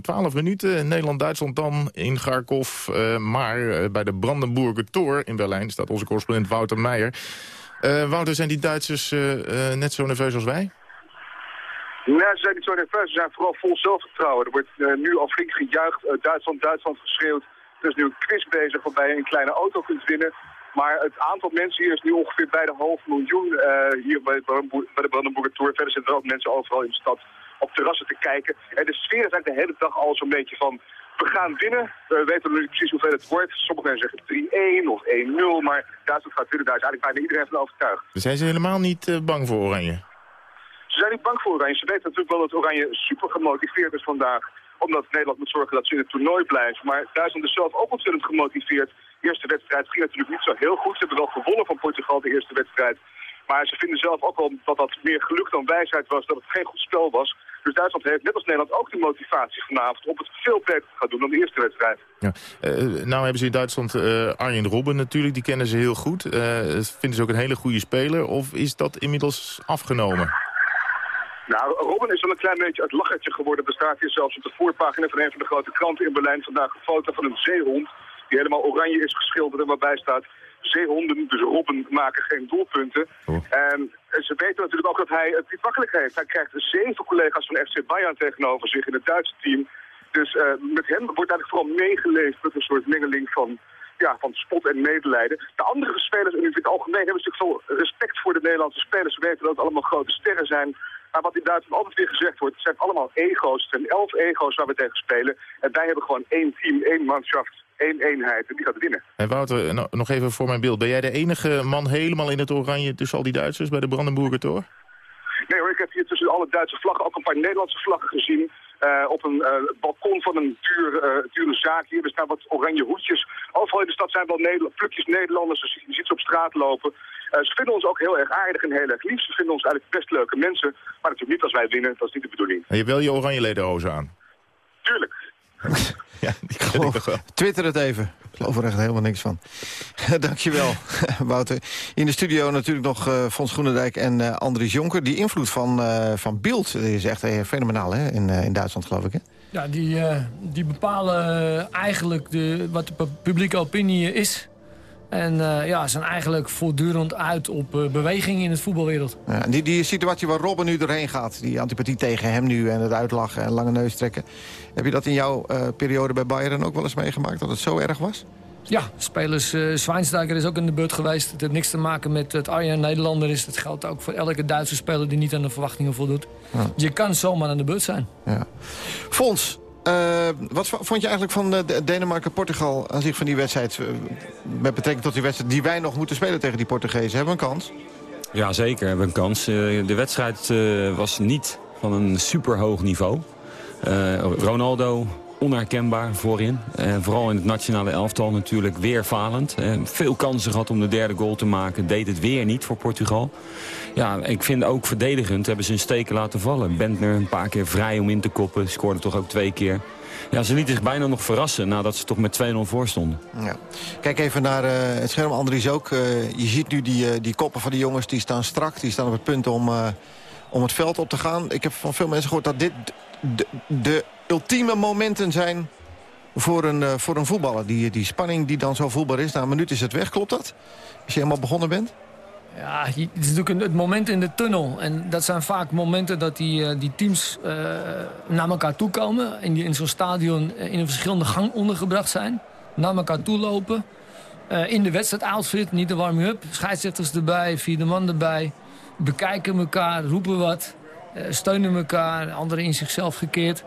twaalf minuten. Nederland-Duitsland dan in Kharkov. Eh, maar eh, bij de Brandenburger Tor in Berlijn staat onze correspondent Wouter Meijer. Eh, Wouter, zijn die Duitsers eh, eh, net zo nerveus als wij? Nee, ze zijn niet zo nerveus. Ze zijn vooral vol zelfvertrouwen. Er wordt eh, nu al flink gejuicht. eh, Duitsland, Duitsland geschreeuwd. Er is nu een quiz bezig waarbij je een kleine auto kunt winnen. Maar het aantal mensen hier is nu ongeveer bij de half miljoen eh, hier bij, de Brandenburg- bij de Brandenburger Tor. Verder zitten er ook mensen overal in de stad op terrassen te kijken. En de sfeer is eigenlijk de hele dag al zo'n beetje van... We gaan winnen. We weten nog niet precies hoeveel het wordt. Sommige mensen zeggen 3-1 of 1-0. Maar Duitsland gaat winnen. Daar is eigenlijk bijna iedereen van overtuigd. Dus zijn ze helemaal niet eh, bang voor Oranje? Ze zijn niet bang voor Oranje. Ze weten natuurlijk wel dat Oranje super gemotiveerd is vandaag. Omdat Nederland moet zorgen dat ze in het toernooi blijven. Maar Duitsland is zelf ook ontzettend gemotiveerd. De eerste wedstrijd ging natuurlijk niet zo heel goed. Ze hebben wel gewonnen van Portugal de eerste wedstrijd. Maar ze vinden zelf ook wel dat dat meer geluk dan wijsheid was. Dat het geen goed spel was. Dus Duitsland heeft net als Nederland ook de motivatie vanavond om het veel beter te gaan doen dan de eerste wedstrijd. Ja. Eh, nou hebben ze in Duitsland eh, Arjen Robben natuurlijk, die kennen ze heel goed. Eh, vinden ze ook een hele goede speler of is dat inmiddels afgenomen? Nou, Robin is wel een klein beetje het lachertje geworden. Er staat hier zelfs op de voorpagina van een van de grote kranten in Berlijn vandaag een foto van een zeehond die helemaal oranje is geschilderd en waarbij staat zeehonden, dus Robben, maken geen doelpunten. En ze weten natuurlijk ook dat hij het niet makkelijk heeft. Hij krijgt zeven collega's van FC Bayern tegenover zich in het Duitse team. Dus eh, met hem wordt eigenlijk vooral meegeleefd met een soort mengeling van, ja, van spot en medelijden. De andere spelers in het algemeen hebben natuurlijk veel respect voor de Nederlandse spelers. Ze weten dat het allemaal grote sterren zijn. Maar wat in Duitsland altijd weer gezegd wordt, het zijn allemaal ego's. Het zijn elf ego's waar we tegen spelen. En wij hebben gewoon één team, één manschaft, één eenheid. En die gaat winnen. En Wouter, no- nog even voor mijn beeld. Ben jij de enige man helemaal in het oranje tussen al die Duitsers bij de Brandenburger Tor? Nee hoor, ik heb hier tussen alle Duitse vlaggen ook een paar Nederlandse vlaggen gezien. Eh, op een eh, balkon van een duur, eh, dure zaak hier. Er staan wat oranje hoedjes. Overal in de stad zijn wel Nederland, plukjes Nederlanders. Dus je ziet ze op straat lopen. Ze vinden ons ook heel erg aardig en heel erg lief. Ze vinden ons eigenlijk best leuke mensen. Maar natuurlijk niet als wij winnen. Dat is niet de bedoeling. En je hebt wel je oranje lederhozen aan. Tuurlijk. ja, die ik nog wel. Twitter het even. Ik geloof er echt helemaal niks van. Dankjewel, Wouter. In de studio natuurlijk nog eh Fons Groenendijk en eh Andries Jonker. Die invloed van, eh van Beeld is echt fenomenaal hè? In, eh, in Duitsland, geloof ik. Hè? Ja, die, eh, die bepalen eigenlijk de, wat de pu- publieke opinie is. En eh, ja, zijn eigenlijk voortdurend uit op eh, beweging in het voetbalwereld. Ja, en die, die situatie waar Robben nu doorheen gaat, die antipathie tegen hem nu... en het uitlachen en lange neus trekken. Heb je dat in jouw eh, periode bij Bayern ook wel eens meegemaakt, dat het zo erg was? Ja, spelers uh, Zwijnsteiger is ook in de beurt geweest. Het heeft niks te maken met het Arjen Nederlander is. Dat geldt ook voor elke Duitse speler die niet aan de verwachtingen voldoet. Ja. Je kan zomaar aan de beurt zijn. Ja. Fons, wat v- vond je eigenlijk van eh, de- Denemarken-Portugal aan zich van die wedstrijd? eh, met betrekking tot die wedstrijd die wij nog moeten spelen tegen die Portugezen. Hebben we een kans? Ja, zeker hebben we een kans. Eh, de wedstrijd eh, was niet van een superhoog niveau. Eh, Ronaldo onherkenbaar voorin. En vooral in het nationale elftal natuurlijk weer falend. Eh, veel kansen gehad om de derde goal te maken. Deed het weer niet voor Portugal. Ja, ik vind ook verdedigend hebben ze een steken laten vallen. Bentner een paar keer vrij om in te koppen. Scoorde toch ook twee keer. Ja, ze lieten zich bijna nog verrassen nadat ze toch met 2-0 voor stonden. Ja. Kijk even naar eh, het scherm, Andries ook. Eh, je ziet nu die, eh, die koppen van die jongens, die staan strak. Die staan op het punt om, eh, om het veld op te gaan. Ik heb van veel mensen gehoord dat dit de ultieme momenten zijn voor een, eh, voor een voetballer. Die, die spanning die dan zo voelbaar is. Na een minuut is het weg, klopt dat? Als je helemaal begonnen bent? Ja, het is natuurlijk het moment in de tunnel. En dat zijn vaak momenten dat die, eh, die teams eh, naar elkaar toe komen. In, die- in zo'n stadion in een verschillende gang ondergebracht zijn. Naar elkaar toe lopen. In de wedstrijd outfit, niet de warming-up. Scheidsrechters erbij, vierde man erbij. Bekijken elkaar, roepen wat. steunen elkaar, anderen in zichzelf gekeerd.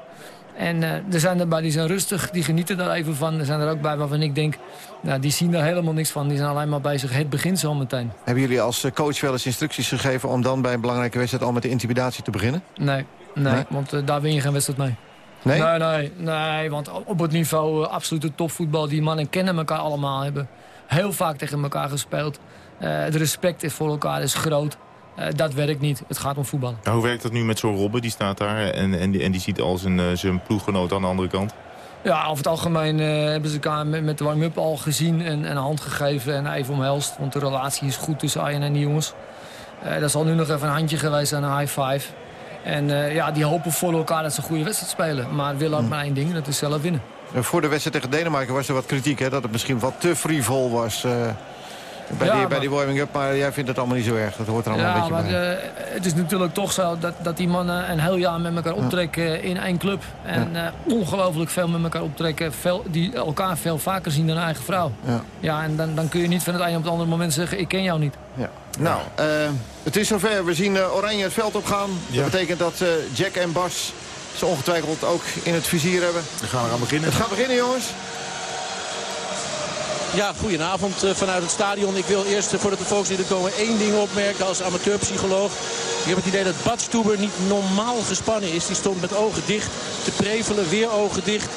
En eh, er zijn erbij die zijn rustig, die genieten daar even van. Er zijn er ook bij waarvan ik denk, nou, die zien daar helemaal niks van. Die zijn alleen maar bezig, het begint zo meteen. Hebben jullie als eh, coach wel eens instructies gegeven... om dan bij een belangrijke wedstrijd al met de intimidatie te beginnen? Nee, nee, Nee? want eh, daar win je geen wedstrijd mee. Nee? Nee, nee, nee, want op het niveau uh, absolute topvoetbal... die mannen kennen elkaar allemaal, hebben heel vaak tegen elkaar gespeeld. Het respect is voor elkaar is groot. Uh, dat werkt niet, het gaat om voetbal. Nou, hoe werkt dat nu met zo'n Robben? Die staat daar en, en, die, en die ziet al zijn, uh, zijn ploeggenoot aan de andere kant. Ja, over het algemeen uh, hebben ze elkaar met, met de warm-up al gezien en, en een hand gegeven en even omhelst. Want de relatie is goed tussen Arjen en die jongens. Uh, dat zal nu nog even een handje geweest zijn, een high five. En uh, ja, die hopen voor elkaar dat ze een goede wedstrijd spelen. Maar willen ook maar één ding, dat is zelf winnen. Voor de wedstrijd tegen Denemarken was er wat kritiek, hè? Dat het misschien wat te frivol was... Bij, ja, die, bij die warming-up, maar jij vindt het allemaal niet zo erg. Dat hoort er allemaal ja, een beetje maar bij. Uh, het is natuurlijk toch zo dat, dat die mannen een heel jaar met elkaar optrekken ja. in één club. En ja. uh, ongelooflijk veel met elkaar optrekken. Veel, die elkaar veel vaker zien dan hun eigen vrouw. Ja, ja en dan, dan kun je niet van het een op het andere moment zeggen... ik ken jou niet. Ja. Nou, uh, het is zover. We zien Oranje het veld opgaan. Dat betekent dat eh, Jack en Bas ze ongetwijfeld ook in het vizier hebben. We gaan eraan beginnen. Het gaat beginnen, jongens. Ja, goedenavond uh, vanuit het stadion. Ik wil eerst, uh, voordat de volks komen, één ding opmerken als amateurpsycholoog. Ik heb het idee dat Badstuber niet normaal gespannen is. Die stond met ogen dicht te prevelen, weer ogen dicht.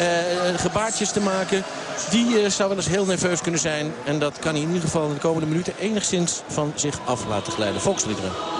Uh, gebaartjes te maken. Die zou wel eens heel nerveus kunnen zijn. En dat kan hij in ieder geval in de komende minuten enigszins van zich af laten glijden. Volksliederen.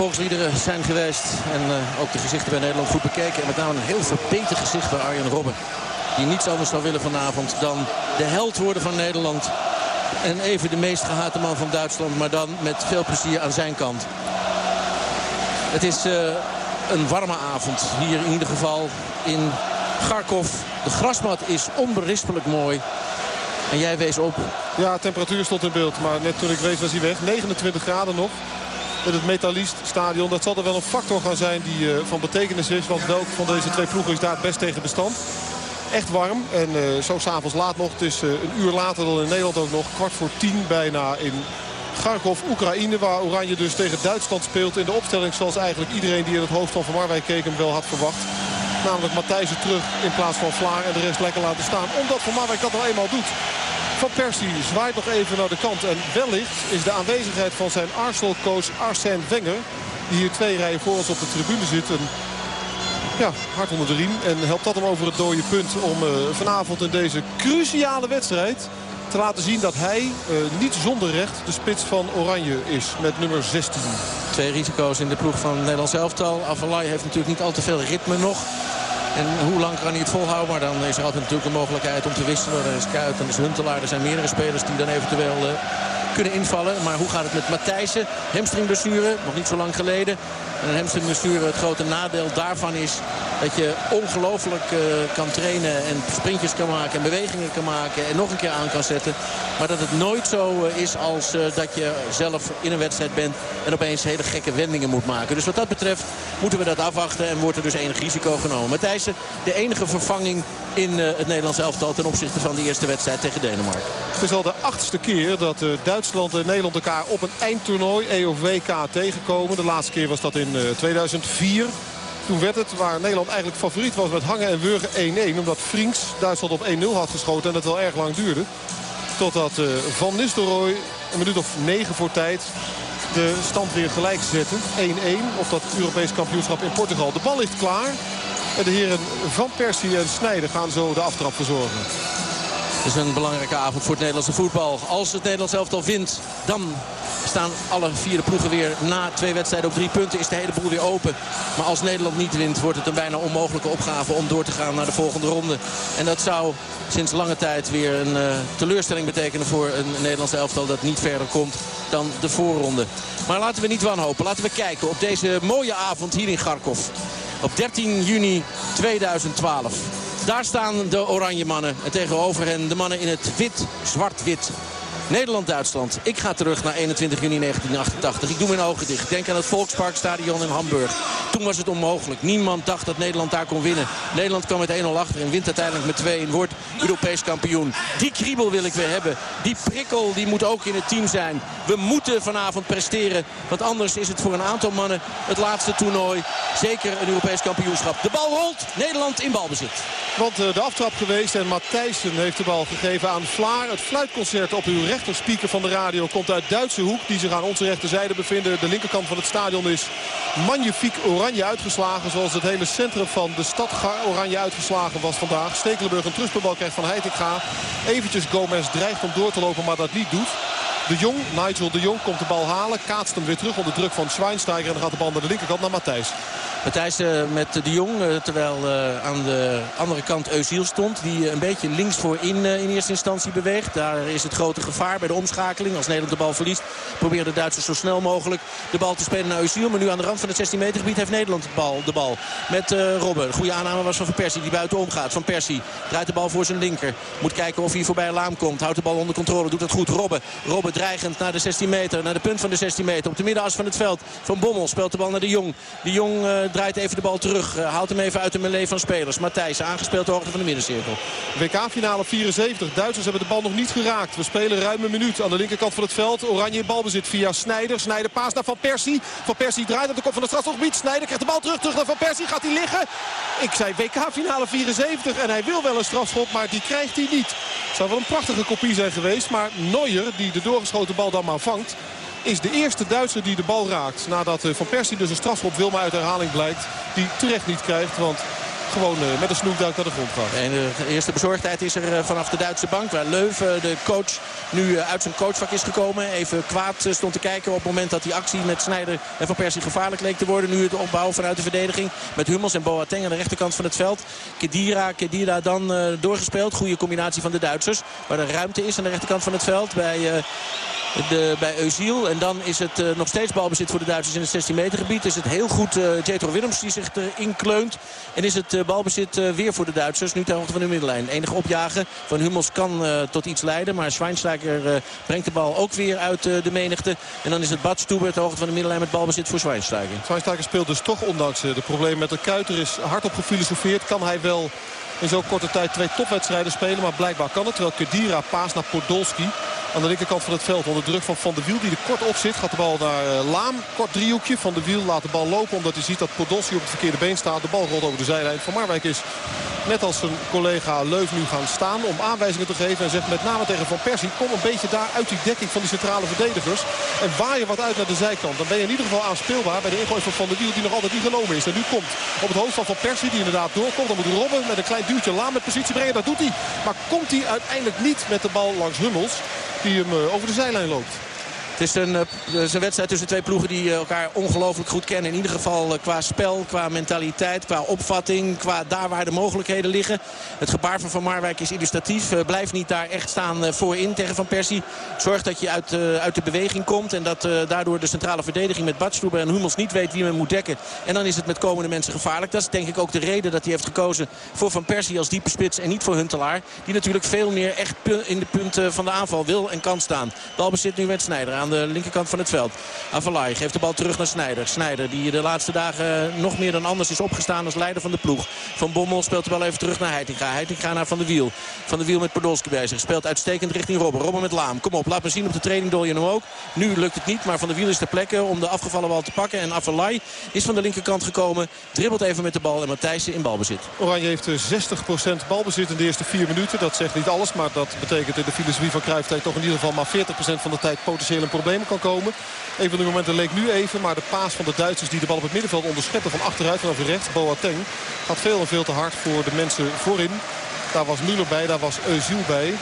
Volksliederen zijn geweest en eh, ook de gezichten bij Nederland goed bekeken. En met name een heel verbeterd gezicht bij Arjen Robben. Die niets anders zou willen vanavond dan de held worden van Nederland. En even de meest gehate man van Duitsland, maar dan met veel plezier aan zijn kant. Het is eh, een warme avond hier in ieder geval in Kharkov. De grasmat is onberispelijk mooi. En jij wees op. Ja, temperatuur stond in beeld. Maar net toen ik wees was hij weg. 29 graden nog. In het Metalist stadion. Dat zal er wel een factor gaan zijn die eh, van betekenis is. Want welk van deze twee ploegen is daar best tegen bestand. Echt warm. En eh, zo s'avonds laat nog. Het is eh, een uur later dan in Nederland ook nog. Kwart voor tien bijna in Kharkov, Oekraïne. Waar Oranje dus tegen Duitsland speelt. In de opstelling zoals eigenlijk iedereen die in het hoofd van Van Marwijk keek hem wel had verwacht. Namelijk Matthijsen terug in plaats van Vlaar en de rest lekker laten staan. Omdat Van Marwijk dat nou eenmaal doet. Van Persie zwaait nog even naar de kant. En wellicht is de aanwezigheid van zijn Arsenal-coach Arsène Wenger... die hier twee rijen voor ons op de tribune zit... Een, ja, hard onder de riem. En helpt dat hem over het dode punt om eh, vanavond in deze cruciale wedstrijd... te laten zien dat hij eh, niet zonder recht de spits van Oranje is met nummer 16. Twee risico's in de ploeg van Nederlands elftal. Avalai heeft natuurlijk niet al te veel ritme nog. En hoe lang kan hij het volhouden? Maar dan is er altijd natuurlijk een mogelijkheid om te wisselen. Er is Kuit, er Huntelaar. Er zijn meerdere spelers die dan eventueel uh, kunnen invallen. Maar hoe gaat het met Matthijssen? Hamstringblessure, nog niet zo lang geleden. En een hamstringblessure, het grote nadeel daarvan is dat je ongelooflijk uh, kan trainen en sprintjes kan maken en bewegingen kan maken en nog een keer aan kan zetten. Maar dat het nooit zo uh, is als uh, dat je zelf in een wedstrijd bent en opeens hele gekke wendingen moet maken. Dus wat dat betreft moeten we dat afwachten en wordt er dus enig risico genomen. Matthijssen, de enige vervanging in het Nederlands elftal ten opzichte van de eerste wedstrijd tegen Denemarken. Het is al de achtste keer dat Duitsland en Nederland elkaar op een eindtoernooi EOWK tegenkomen. De laatste keer was dat in 2004. Toen werd het, waar Nederland eigenlijk favoriet was met hangen en wurgen 1-1. Omdat Frinks Duitsland op 1-0 had geschoten en dat wel erg lang duurde. Totdat uh, Van Nistelrooy een minuut of negen voor tijd de stand weer gelijk zette. 1-1 op dat Europees kampioenschap in Portugal. De bal ligt klaar. En de heren Van Persie en Snijder gaan zo de aftrap verzorgen. Het is een belangrijke avond voor het Nederlandse voetbal. Als het Nederlands elftal wint, dan staan alle vier ploegen weer na twee wedstrijden op drie punten. Is de hele boel weer open. Maar als Nederland niet wint, wordt het een bijna onmogelijke opgave om door te gaan naar de volgende ronde. En dat zou sinds lange tijd weer een uh, teleurstelling betekenen voor een Nederlands elftal dat niet verder komt dan de voorronde. Maar laten we niet wanhopen. Laten we kijken op deze mooie avond hier in Kharkov. Op 13 juni 2012. Daar staan de oranje mannen. En tegenover hen de mannen in het wit, zwart-wit. Nederland-Duitsland. Ik ga terug naar 21 juni 1988. Ik doe mijn ogen dicht. Denk aan het Volksparkstadion in Hamburg. Toen was het onmogelijk. Niemand dacht dat Nederland daar kon winnen. Nederland kwam met 1-0 achter en wint uiteindelijk met 2 en wordt Europees kampioen. Die kriebel wil ik weer hebben. Die prikkel die moet ook in het team zijn. We moeten vanavond presteren. Want anders is het voor een aantal mannen het laatste toernooi. Zeker een Europees kampioenschap. De bal rolt. Nederland in balbezit. Want uh, de aftrap geweest en Matthijssen heeft de bal gegeven aan Vlaar. Het fluitconcert op uw rechterspeaker van de radio komt uit Duitse hoek. Die zich aan onze rechterzijde bevinden. De linkerkant van het stadion is magnifiek oranje uitgeslagen. Zoals het hele centrum van de stad oranje uitgeslagen was vandaag. Stekelenburg een terugspelbal krijgt van Heitinga. Eventjes Gomez dreigt om door te lopen, maar dat niet doet. De Jong, Nigel de Jong komt de bal halen. Kaatst hem weer terug onder druk van Schweinsteiger. En dan gaat de bal naar de linkerkant naar Matthijs. Matthijs uh, met de Jong, uh, terwijl uh, aan de andere kant Eusiel stond. Die een beetje links voorin in eerste instantie beweegt. Daar is het grote gevaar bij de omschakeling. Als Nederland de bal verliest, proberen de Duitsers zo snel mogelijk de bal te spelen naar Eusiel. Maar nu aan de rand van het 16 meter gebied heeft Nederland de bal. De bal. Met Robben. Goede aanname was van Van Persie die buiten omgaat. Van Persie draait de bal voor zijn linker. Moet kijken of hij voorbij laam komt. Houdt de bal onder controle. Doet dat goed. Robben. Robben dreigend naar de 16 meter. Naar de punt van de 16 meter. Op de middenas van het veld. Van Bommel speelt de bal naar de Jong. De Jong draait even de bal terug. Uh, haalt hem even uit de melee van spelers. Matthijs aangespeeld de hoogte van de middencirkel. WK-finale 74. Duitsers hebben de bal nog niet geraakt. We spelen ruim een minuut aan de linkerkant van het veld. Oranje in balbezit via Snijder. Snijder paas naar Van Persie. Van Persie draait op de kop van het strafschopgebied. Snijder krijgt de bal terug. Terug naar Van Persie. Gaat hij liggen? Ik zei WK-finale 74. En hij wil wel een strafschop, maar die krijgt hij niet. Het zou wel een prachtige kopie zijn geweest. Maar Neuer, die de doorgeschoten bal dan maar vangt is de eerste Duitser die de bal raakt. Nadat Van Persie dus een strafschop wil, maar uit herhaling blijkt. Die terecht niet krijgt, want gewoon eh, met een snoekduik naar de grond gaat. En de eerste bezorgdheid is er eh, vanaf de Duitse bank. Waar Leuven, de coach, nu eh, uit zijn coachvak is gekomen. Even kwaad eh, stond te kijken op het moment dat die actie met Snijder en Van Persie gevaarlijk leek te worden. Nu het opbouwen vanuit de verdediging. Met Hummels en Boateng aan de rechterkant van het veld. Kedira, Kedira dan eh, doorgespeeld. Goede combinatie van de Duitsers. Waar er ruimte is aan de rechterkant van het veld. Bij... eh, de, bij Eusiel. En dan is het eh, nog steeds balbezit voor de Duitsers in het 16 meter gebied. Is het heel goed uh, Jetro Willems die zich erin kleunt. En is het uh, balbezit weer voor de Duitsers. Nu ter hoogte van de middenlijn. Enige opjagen van Hummels kan tot iets leiden. Maar Schweinsteiger brengt de bal ook weer uit de menigte. En dan is het Badstuber ter hoogte van de middenlijn met balbezit voor Schweinsteiger. Schweinsteiger speelt dus toch ondanks de problemen met de kuiter. Is hard op gefilosofeerd. Kan hij wel in zo'n korte tijd twee topwedstrijden spelen. Maar blijkbaar kan het. Terwijl Kedira paast naar Podolski. Aan de linkerkant van het veld onder druk van Van de Wiel. Die er kort op zit. Gaat de bal naar uh, Laam. Kort driehoekje. Van de Wiel laat de bal lopen. Omdat hij ziet dat Podolski op het verkeerde been staat. De bal rolt over de zijlijn. Van Marwijk is net als zijn collega Leuf nu gaan staan. Om aanwijzingen te geven. En zegt met name tegen Van Persie. Kom een beetje daar uit die dekking van die centrale verdedigers. En waai je wat uit naar de zijkant. Dan ben je in ieder geval aanspeelbaar bij de ingooi van Van de Wiel. Die nog altijd niet genomen is. En nu komt op het hoofd van Van Persie. Die inderdaad doorkomt. Dan moet Robben met een klein duwtje Laam met positie brengen. Dat doet hij. Maar komt hij uiteindelijk niet met de bal langs Hummels. Die hem uh, over de zijlijn loopt. Het is een, is een wedstrijd tussen twee ploegen die uh, elkaar ongelooflijk goed kennen. In ieder geval uh, qua spel, qua mentaliteit, qua opvatting, qua daar waar de mogelijkheden liggen. Het gebaar van Van Marwijk is illustratief. blijf niet daar echt staan voorin tegen Van Persie. Zorg dat je uit, uit de beweging komt. En dat daardoor de centrale verdediging met Badstuber en Hummels niet weet wie men moet dekken. En dan is het met komende mensen gevaarlijk. Dat is denk ik ook de reden dat hij heeft gekozen voor Van Persie als diepe spits. En niet voor Huntelaar. Die natuurlijk veel meer echt in de punten van de aanval wil en kan staan. Balbezit nu met Snijder aan de linkerkant van het veld. Avalai geeft de bal terug naar Snijder. Snijder die de laatste dagen nog meer dan anders is opgestaan als leider van de ploeg. Van Bommel speelt de bal even terug naar Heitinga. Heitinga naar Van de Wiel. Van de Wiel met Podolski bij zich. Speelt uitstekend richting Robben. Robben met Laam. Kom op, laat me zien op de training doel je hem ook. Nu lukt het niet, maar Van de Wiel is ter plekke om de afgevallen bal te pakken. En Avalai is van de linkerkant gekomen. Dribbelt even met de bal en Matthijssen in balbezit. Oranje heeft 60% balbezit in de eerste vier minuten. Dat zegt niet alles, maar dat betekent in de filosofie van Cruijff toch in ieder geval maar 40% van de tijd potentieel een probleem kan komen. Een van de momenten leek nu even. Maar de paas van de Duitsers die de bal op het middenveld onderscheppen van achteruit vanaf rechts. Boateng gaat veel en veel te hard voor de mensen voorin. Daar was Müller bij, daar was Eusiel bij.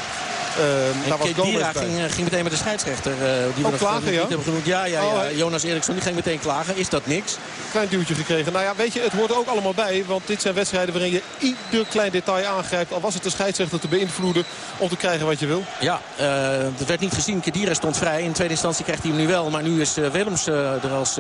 Uh, daar was Gomez ging, ging, meteen met de scheidsrechter. Uh, die oh, we klagen, ja? Hebben genoemd. Ja, ja, ja. Oh, Jonas Eriksson die ging meteen klagen. Is dat niks? Klein duwtje gekregen. Nou ja, weet je, het hoort ook allemaal bij. Want dit zijn wedstrijden waarin je ieder klein detail aangrijpt. Al was het de scheidsrechter te beïnvloeden om te krijgen wat je wil. Ja, uh, dat werd niet gezien. Kedira stond vrij. In tweede instantie krijgt hij hem nu wel. Maar nu is Willems er als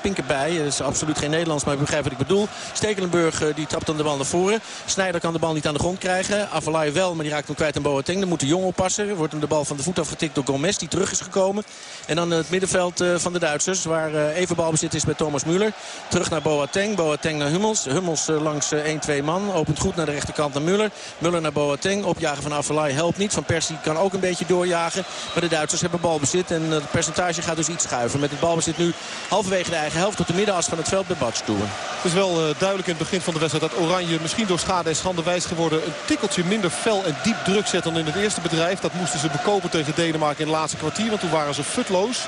pinker bij. Dat is absoluut geen Nederlands, maar ik begrijp wat ik bedoel. Stekelenburg die trapt dan de bal naar voren. Snijder kan de bal niet aan de grond krijgen. Avalai wel, maar die raakt hem kwijt aan Boateng. Dan moet de oppassen. Wordt hem de bal van de voet afgetikt door Gomez. Die terug is gekomen. En dan het middenveld uh, van de Duitsers. Waar uh, even balbezit is bij Thomas Müller. Terug naar Boateng. Boateng naar Hummels. Hummels uh, langs 1-2 man. Opent goed naar de rechterkant naar Müller. Müller naar Boateng. Opjagen van Avalai helpt niet. Van Persie kan ook een beetje doorjagen. Maar de Duitsers hebben balbezit. En het percentage gaat dus iets schuiven. Met het balbezit nu halverwege de eigen helft. Op de middenas van het veld bij Badstuber. Het is wel duidelijk in het begin van de wedstrijd dat Oranje misschien door schade en schande wijs geworden. Een tikkeltje minder fel en diep druk zet dan in het eerste bedrijf. Dat moesten ze bekopen tegen Denemarken in het laatste kwartier. Want toen waren ze futloos.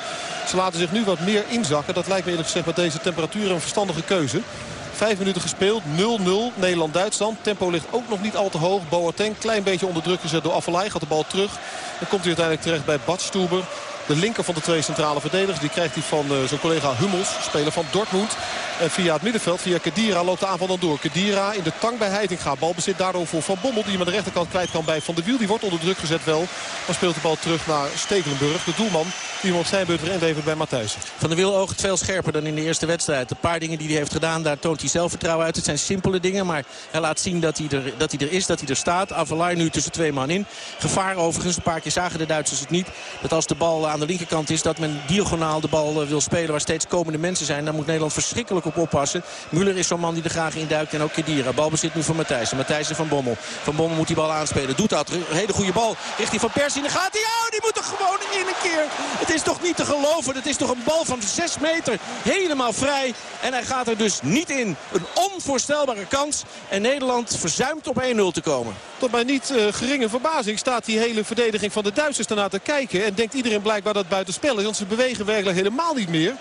Ze laten zich nu wat meer inzakken. Dat lijkt me eerlijk gezegd met deze temperatuur een verstandige keuze. Vijf minuten gespeeld, 0-0. Nederland-Duitsland. Tempo ligt ook nog niet al te hoog. Boateng, klein beetje onder druk gezet door Affelay. Gaat de bal terug. Dan komt hij uiteindelijk terecht bij Badstuber. De linker van de twee centrale verdedigers. Die krijgt hij van uh, zijn collega Hummels, speler van Dortmund. En via het middenveld, via Kedira, loopt de aanval dan door. Kedira in de tang bij Heitinga. Balbezit daardoor voor Van Bommel. Die hem aan de rechterkant kwijt kan bij Van de Wiel. Die wordt onder druk gezet wel. Dan speelt de bal terug naar Stekelenburg. De doelman die hem op zijn beurt weer inlevert bij Matthijs. Van der Wiel oogt veel scherper dan in de eerste wedstrijd. Een paar dingen die hij heeft gedaan, daar toont hij zelfvertrouwen uit. Het zijn simpele dingen, maar hij laat zien dat hij er, dat hij er is, dat hij er staat. Avalai nu tussen twee man in. Gevaar overigens, een paar keer zagen de Duitsers het niet. Dat als de bal aan de linkerkant is, dat men diagonaal de bal wil spelen waar steeds komende mensen zijn. Daar moet Nederland verschrikkelijk op oppassen. Müller is zo'n man die er graag in duikt en ook Kedira. Balbezit nu van Matthijssen. Matthijssen van Bommel. Van Bommel moet die bal aanspelen. Doet dat. Hele goede bal richting Van Persie. Dan gaat hij. Oh, die moet er gewoon in een keer. Het is toch niet te geloven. Het is toch een bal van 6 meter. Helemaal vrij. En hij gaat er dus niet in. Een onvoorstelbare kans. En Nederland verzuimt op 1-0 te komen. Tot mijn niet uh, geringe verbazing staat die hele verdediging van de Duitsers daarna te kijken. En denkt iedereen blijkbaar dat het buitenspel is. Want ze bewegen werkelijk helemaal niet meer.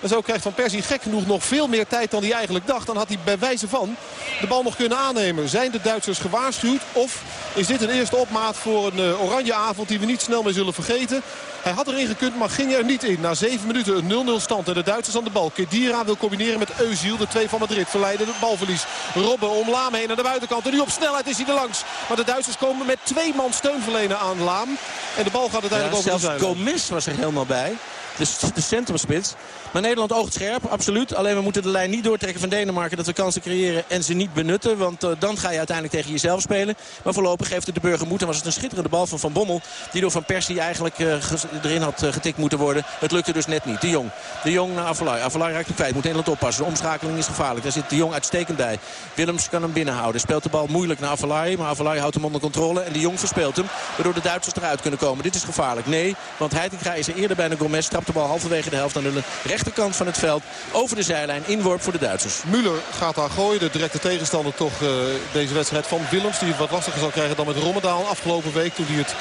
En zo krijgt Van Persie gek genoeg nog veel meer tijd dan hij eigenlijk dacht. Dan had hij bij wijze van de bal nog kunnen aannemen. Zijn de Duitsers gewaarschuwd? Of is dit een eerste opmaat voor een eh, oranje avond die we niet snel meer zullen vergeten? Hij had erin gekund, maar ging er niet in. Na zeven minuten een 0-0 stand en de Duitsers aan de bal. Kedira wil combineren met Eusiel, de twee van Madrid. Verleiden het balverlies. Robben om Laam heen naar de buitenkant. En nu op snelheid is hij er langs. Maar de Duitsers komen met twee man steun verlenen aan Laam. En de bal gaat uiteindelijk Ja, over de zelfs. Gomez was er helemaal bij. De, de centrumspits. Maar Nederland oogt scherp, absoluut. Alleen we moeten de lijn niet doortrekken van Denemarken... dat we kansen creëren en ze niet benutten. Want eh, dan ga je uiteindelijk tegen jezelf spelen. Maar voorlopig geeft het de burger moed. En was het een schitterende bal van Van Bommel... die door Van Persie eigenlijk eh, erin had eh, getikt moeten worden. Het lukte dus net niet. De Jong. De Jong naar Avalai. Avalai raakt hem kwijt. Moet Nederland oppassen. De omschakeling is gevaarlijk. Daar zit De Jong uitstekend bij. Willems kan hem binnenhouden. Speelt de bal moeilijk naar Avalai. Maar Avalai houdt hem onder controle. En De Jong verspeelt hem. Waardoor de Duitsers eruit kunnen komen. Dit is gevaarlijk. Nee, want Heitinga is er eerder bij de Gomez. Trapt de bal halverwege de helft aan de rechterkant van het veld. Over de zijlijn. Inworp voor de Duitsers. Müller gaat daar gooien. De directe tegenstander toch eh, deze wedstrijd van Willems. Die het wat lastiger zal krijgen dan met Rommedaal afgelopen week. Toen hij het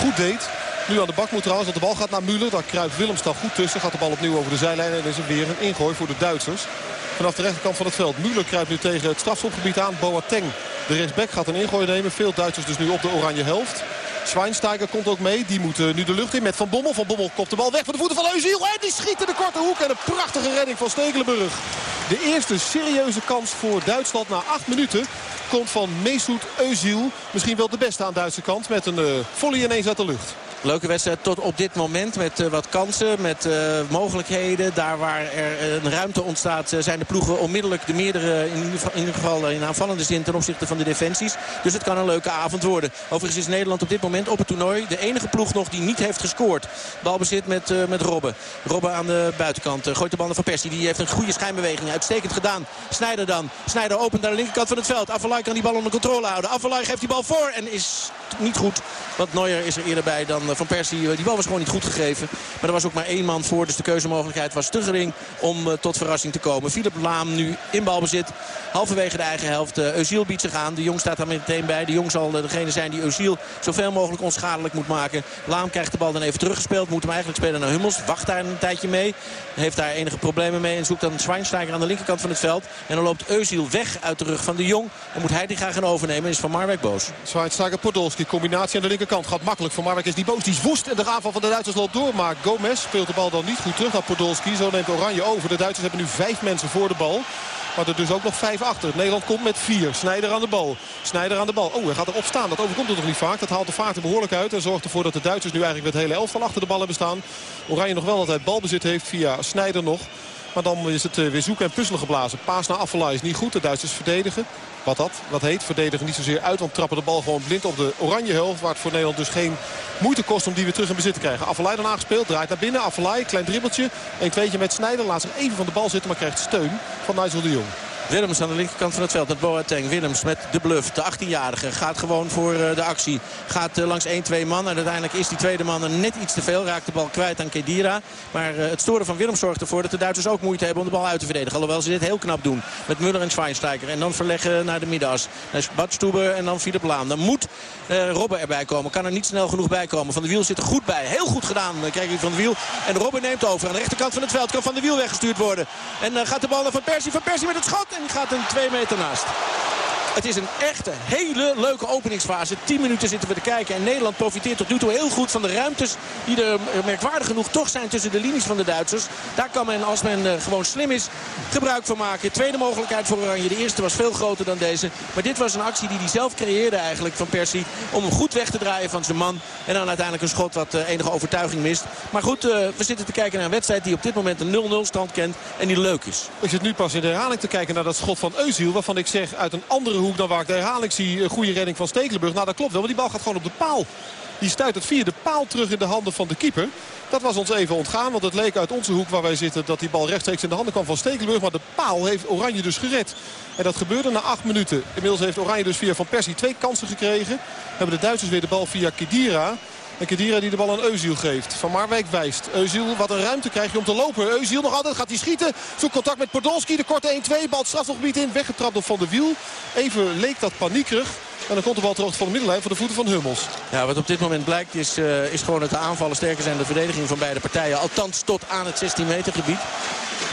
goed deed. Nu aan de bak moet trouwens, want de bal gaat naar Müller. Daar kruipt Willems dan goed tussen. Gaat de bal opnieuw over de zijlijn. En is er weer een ingooi voor de Duitsers. Vanaf de rechterkant van het veld. Müller kruipt nu tegen het strafschopgebied aan. Boateng, de rechtsback, gaat een ingooi nemen. Veel Duitsers dus nu op de oranje helft. Schweinsteiger komt ook mee. Die moet eh, nu de lucht in met Van Bommel. Van Bommel kopt de bal weg voor de voeten van Eusiel. En die schiet in de korte hoek. En een prachtige redding van Stekelenburg. De eerste serieuze kans voor Duitsland na acht minuten komt van Mesut Özil. Misschien wel de beste aan de Duitse kant. Met een eh, volley ineens uit de lucht. Leuke wedstrijd tot op dit moment met eh, wat kansen, met eh, mogelijkheden. Daar waar er een ruimte ontstaat eh, zijn de ploegen onmiddellijk de meerdere in ieder geval, in, aanvallende zin ten opzichte van de defensies. Dus het kan een leuke avond worden. Overigens is Nederland op dit moment op het toernooi de enige ploeg nog die niet heeft gescoord. Balbezit met, eh, met Robben. Robben aan de buitenkant. eh, gooit de naar Van Persie. Die heeft een goede schijnbeweging. Uitstekend gedaan. Snijder dan. Snijder opent naar de linkerkant van het veld. Affelay kan die bal onder controle houden. Affelay geeft die bal voor en is niet goed. Want Neuer is er eerder bij dan eh, Van Persie. Eh, Die bal was gewoon niet goed gegeven. Maar er was ook maar één man voor. Dus de keuzemogelijkheid was te gering om eh, tot verrassing te komen. Philip Laam nu in balbezit. Halverwege de eigen helft. Eusiel biedt zich aan. De Jong staat daar meteen bij. De Jong zal degene zijn die Eusiel zoveel mogelijk onschadelijk moet maken. Laam krijgt de bal dan even teruggespeeld. Moet hem eigenlijk spelen naar Hummels. Wacht daar een tijdje mee. Heeft daar enige problemen mee. En zoekt dan Schweinsteiger aan de linkerkant van het veld. En dan loopt Eusiel weg uit de rug van de Jong. En moet hij die gaan overnemen. En is Van Marwijk boos. Schweinsteiger Podolski. Combinatie aan de linkerkant gaat makkelijk. Van Marwijk is niet boos. Is woest. En de aanval van de Duitsers loopt door. Maar Gomez speelt de bal dan niet goed terug naar Podolski. Zo neemt Oranje over. De Duitsers hebben nu vijf mensen voor de bal. Maar er dus ook nog vijf achter. Nederland komt met vier. Snijder aan de bal. Snijder aan de bal. Oh, hij gaat erop staan. Dat overkomt er nog niet vaak. Dat haalt de vaart er behoorlijk uit. En zorgt ervoor dat de Duitsers nu eigenlijk met het hele elftal achter de bal hebben staan. Oranje nog wel altijd balbezit heeft via Snijder nog. Maar dan is het eh, weer zoeken en puzzelen geblazen. Paas naar Affelay is niet goed. De Duitsers verdedigen. Wat dat? Wat heet? Verdedigen niet zozeer uit. Want trappen de bal gewoon blind op de oranje helft. Waar het voor Nederland dus geen moeite kost om die weer terug in bezit te krijgen. Affelay dan aangespeeld. Draait naar binnen. Affelay, klein dribbeltje. Een tweetje met Snijder. Laat zich even van de bal zitten. Maar krijgt steun van Nigel de Jong. Willems aan de linkerkant van het veld met Boateng. Willems met de bluff. De 18-jarige gaat gewoon voor eh, de actie. Gaat eh, langs 1-2 man. En uiteindelijk is die tweede man er net iets te veel. Raakt de bal kwijt aan Kedira. Maar eh, het storen van Willems zorgt ervoor dat de Duitsers ook moeite hebben om de bal uit te verdedigen. Alhoewel ze dit heel knap doen. Met Muller en Schweinsteiger. En dan verleggen naar de middenas. Naar Badstuber en dan Philip Laam. Dan moet eh, Robben erbij komen. Kan er niet snel genoeg bij komen. Van de Wiel zit er goed bij. Heel goed gedaan krijgt hij van de Wiel. En Robben neemt over. Aan de rechterkant van het veld kan Van de Wiel weggestuurd worden. En gaat de bal naar Van Persie. Van Persie met het schot. En gaat een 2 meter naast. Het is een echte hele leuke openingsfase. 10 minuten zitten we te kijken. En Nederland profiteert tot nu toe heel goed van de ruimtes... die er merkwaardig genoeg toch zijn tussen de linies van de Duitsers. Daar kan men, als men eh, gewoon slim is, gebruik van maken. Tweede mogelijkheid voor Oranje. De eerste was veel groter dan deze. Maar dit was een actie die hij zelf creëerde eigenlijk van Persie. Om hem goed weg te draaien van zijn man. En dan uiteindelijk een schot wat eh, enige overtuiging mist. Maar goed, eh, we zitten te kijken naar een wedstrijd die op dit moment een 0-0 stand kent. En die leuk is. Ik zit nu pas in de herhaling te kijken naar dat schot van Eusiel. Waarvan ik zeg uit een andere hoek dan waar ik de herhaling zie. Goede redding van Stekelenburg. Nou dat klopt wel, want die bal gaat gewoon op de paal. Die stuit het via de paal terug in de handen van de keeper. Dat was ons even ontgaan, want het leek uit onze hoek waar wij zitten... dat die bal rechtstreeks in de handen kwam van Stekelenburg. Maar de paal heeft Oranje dus gered. En dat gebeurde na acht minuten. Inmiddels heeft Oranje dus via Van Persie twee kansen gekregen. Hebben de Duitsers weer de bal via Kedira. En Kedira die de bal aan Eusiel geeft. Van Marwijk wijst. Eusiel, wat een ruimte krijg je om te lopen. Eusiel nog altijd, gaat hij schieten. Zoekt contact met Podolski. De korte 1-2. Bal strafgebied in. Weggetrapt door Van der Wiel. Even leek dat paniekerig. En dan komt de bal terug van de middenlijn voor de voeten van Hummels. Ja, wat op dit moment blijkt is, eh, is gewoon dat de aanvallen sterker zijn de verdediging van beide partijen. Althans tot aan het 16 meter gebied.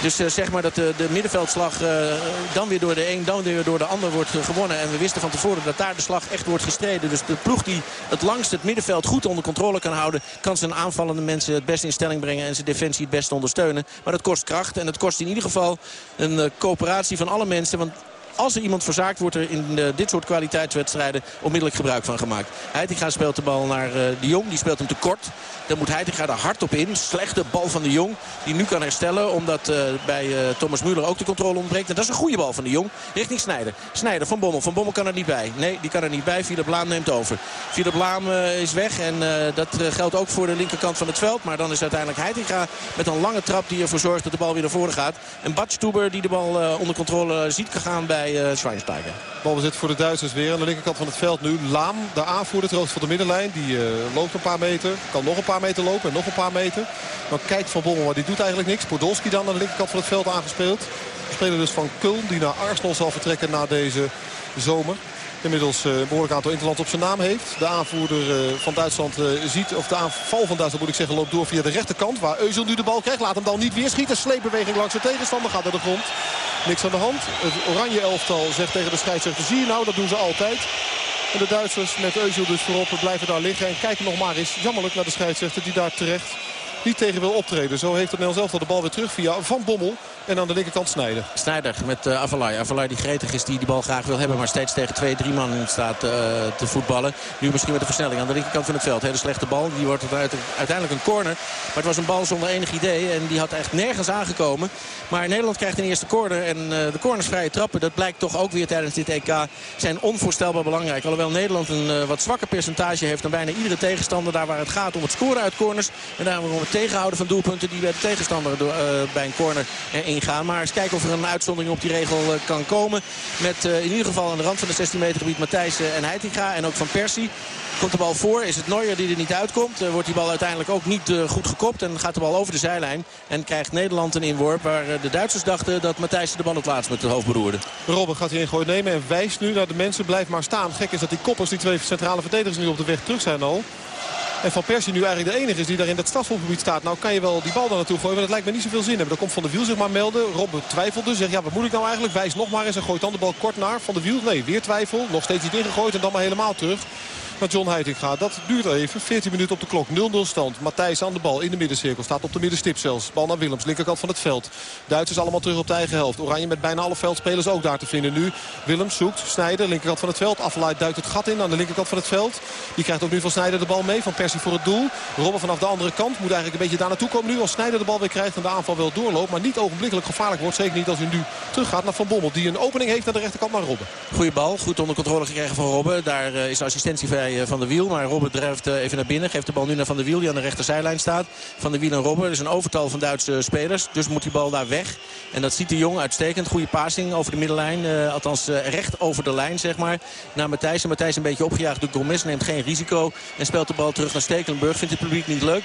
Dus eh, zeg maar dat de, de middenveldslag eh, dan weer door de een, dan weer door de ander wordt eh, gewonnen. En we wisten van tevoren dat daar de slag echt wordt gestreden. Dus de ploeg die het langst het middenveld goed onder controle kan houden... kan zijn aanvallende mensen het best in stelling brengen en zijn defensie het best ondersteunen. Maar dat kost kracht en het kost in ieder geval een coöperatie van alle mensen. Want als er iemand verzaakt, wordt er in eh, dit soort kwaliteitswedstrijden onmiddellijk gebruik van gemaakt. Heitinga speelt de bal naar eh, de Jong, die speelt hem tekort. Dan moet Heitinga er hard op in. Slechte bal van de Jong, die nu kan herstellen. Omdat eh, bij Thomas Müller ook de controle ontbreekt. En dat is een goede bal van de Jong, richting Snijder. Snijder van Bommel. Van Bommel kan er niet bij. Nee, die kan er niet bij. Philip Laam neemt over. Philip Laam is weg en dat geldt ook voor de linkerkant van het veld. Maar dan is uiteindelijk Heitinga met een lange trap die ervoor zorgt dat de bal weer naar voren gaat. En Badstuber die de bal onder controle ziet gaan bij eh Schweinsteiger. Balbezit voor de Duitsers weer. Aan de linkerkant van het veld nu Laam, de aanvoerder, het hoogst van de middenlijn. Die eh, loopt een paar meter, kan nog een paar meter lopen en nog een paar meter. Maar kijkt Van Bommel, maar die doet eigenlijk niks. Podolski dan aan de linkerkant van het veld aangespeeld. Speler dus van Kulm, die naar Arsenal zal vertrekken na deze zomer. Inmiddels eh, een behoorlijk aantal interland op zijn naam heeft. De aanvoerder eh, van Duitsland eh, ziet, of de aanval van Duitsland moet ik zeggen, loopt door via de rechterkant. Waar Euzel nu de bal krijgt. Laat hem dan niet weer schieten. Sleepbeweging langs de tegenstander gaat naar de grond. Niks aan de hand. Het oranje elftal zegt tegen de scheidsrechter, zie je nou, dat doen ze altijd. En de Duitsers met Euzel dus voorop blijven daar liggen. En kijken nog maar eens jammerlijk naar de scheidsrechter die daar terecht niet tegen wil optreden. Zo heeft het Nederlands elftal de bal weer terug via Van Bommel. En aan de linkerkant Snijder. Snijder met uh, Avalai. Avalai die gretig is, die die bal graag wil hebben. Maar steeds tegen twee, drie man in staat uh, te voetballen. Nu misschien met de versnelling aan de linkerkant van het veld. Hele slechte bal. Die wordt uiteindelijk een corner. Maar het was een bal zonder enig idee. En die had echt nergens aangekomen. Maar Nederland krijgt een eerste corner. En uh, de cornersvrije trappen, dat blijkt toch ook weer tijdens dit EK... zijn onvoorstelbaar belangrijk. Alhoewel Nederland een wat zwakker percentage heeft dan bijna iedere tegenstander. Daar waar het gaat om het scoren uit corners. En daarom om het tegenhouden van doelpunten die bij de tegenstander bij een corner erin gaan. Maar eens kijken of er een uitzondering op die regel kan komen. Met uh, in ieder geval aan de rand van de 16 meter gebied Matthijs en Heitinga. En ook van Persie. Komt de bal voor, is het Neuer die er niet uitkomt. Wordt die bal uiteindelijk ook niet goed gekopt. En gaat de bal over de zijlijn. En krijgt Nederland een inworp waar de Duitsers dachten dat Matthijs de bal het laatst met het hoofd beroerde. Robben gaat hier ingooi nemen en wijst nu naar de mensen. Blijf maar staan. Gek is dat die koppers, die twee centrale verdedigers nu op de weg terug zijn al. En Van Persie nu eigenlijk de enige is die daar in dat strafschopgebied staat. Nou kan je wel die bal daar naartoe gooien, maar dat lijkt me niet zoveel zin hebben. Dan komt Van der Wiel zich maar melden. Robben twijfelde, zegt ja wat moet ik nou eigenlijk? Wijs nog maar eens en gooit dan de bal kort naar Van der Wiel. Nee, weer twijfel. Nog steeds niet ingegooid en dan maar helemaal terug naar John Heitinga. Dat duurt even. 14 minuten op de klok. 0-0 stand. Matthijs aan de bal in de middencirkel. Staat op de middenstip zelfs. Bal naar Willems. Linkerkant van het veld. Duitsers allemaal terug op de eigen helft. Oranje met bijna alle veldspelers ook daar te vinden nu. Willems zoekt. Snijder. Linkerkant van het veld. Aflaai duikt het gat in aan de linkerkant van het veld. Die krijgt ook nu van Snijder de bal mee. Van Persie voor het doel. Robben vanaf de andere kant. Moet eigenlijk een beetje daar naartoe komen nu. Als Snijder de bal weer krijgt en de aanval wel doorloopt. Maar niet ogenblikkelijk gevaarlijk wordt. Zeker niet als hij nu teruggaat naar Van Bommel. Die een opening heeft naar de rechterkant naar Robben. Goeie bal. Goed onder controle gekregen van Robben. Daar is de assistentie vrij van de wiel. Maar Robben drijft even naar binnen. Geeft de bal nu naar Van der Wiel die aan de rechterzijlijn staat. Van der Wiel en Robben. Er is een overtal van Duitse spelers. Dus moet die bal daar weg. En dat ziet de Jong uitstekend. Goede passing over de middenlijn. Uh, althans recht over de lijn zeg maar. Naar Matthijs. En Matthijs een beetje opgejaagd door Gomes. Neemt geen risico. En speelt de bal terug naar Stekelenburg. Vindt het publiek niet leuk.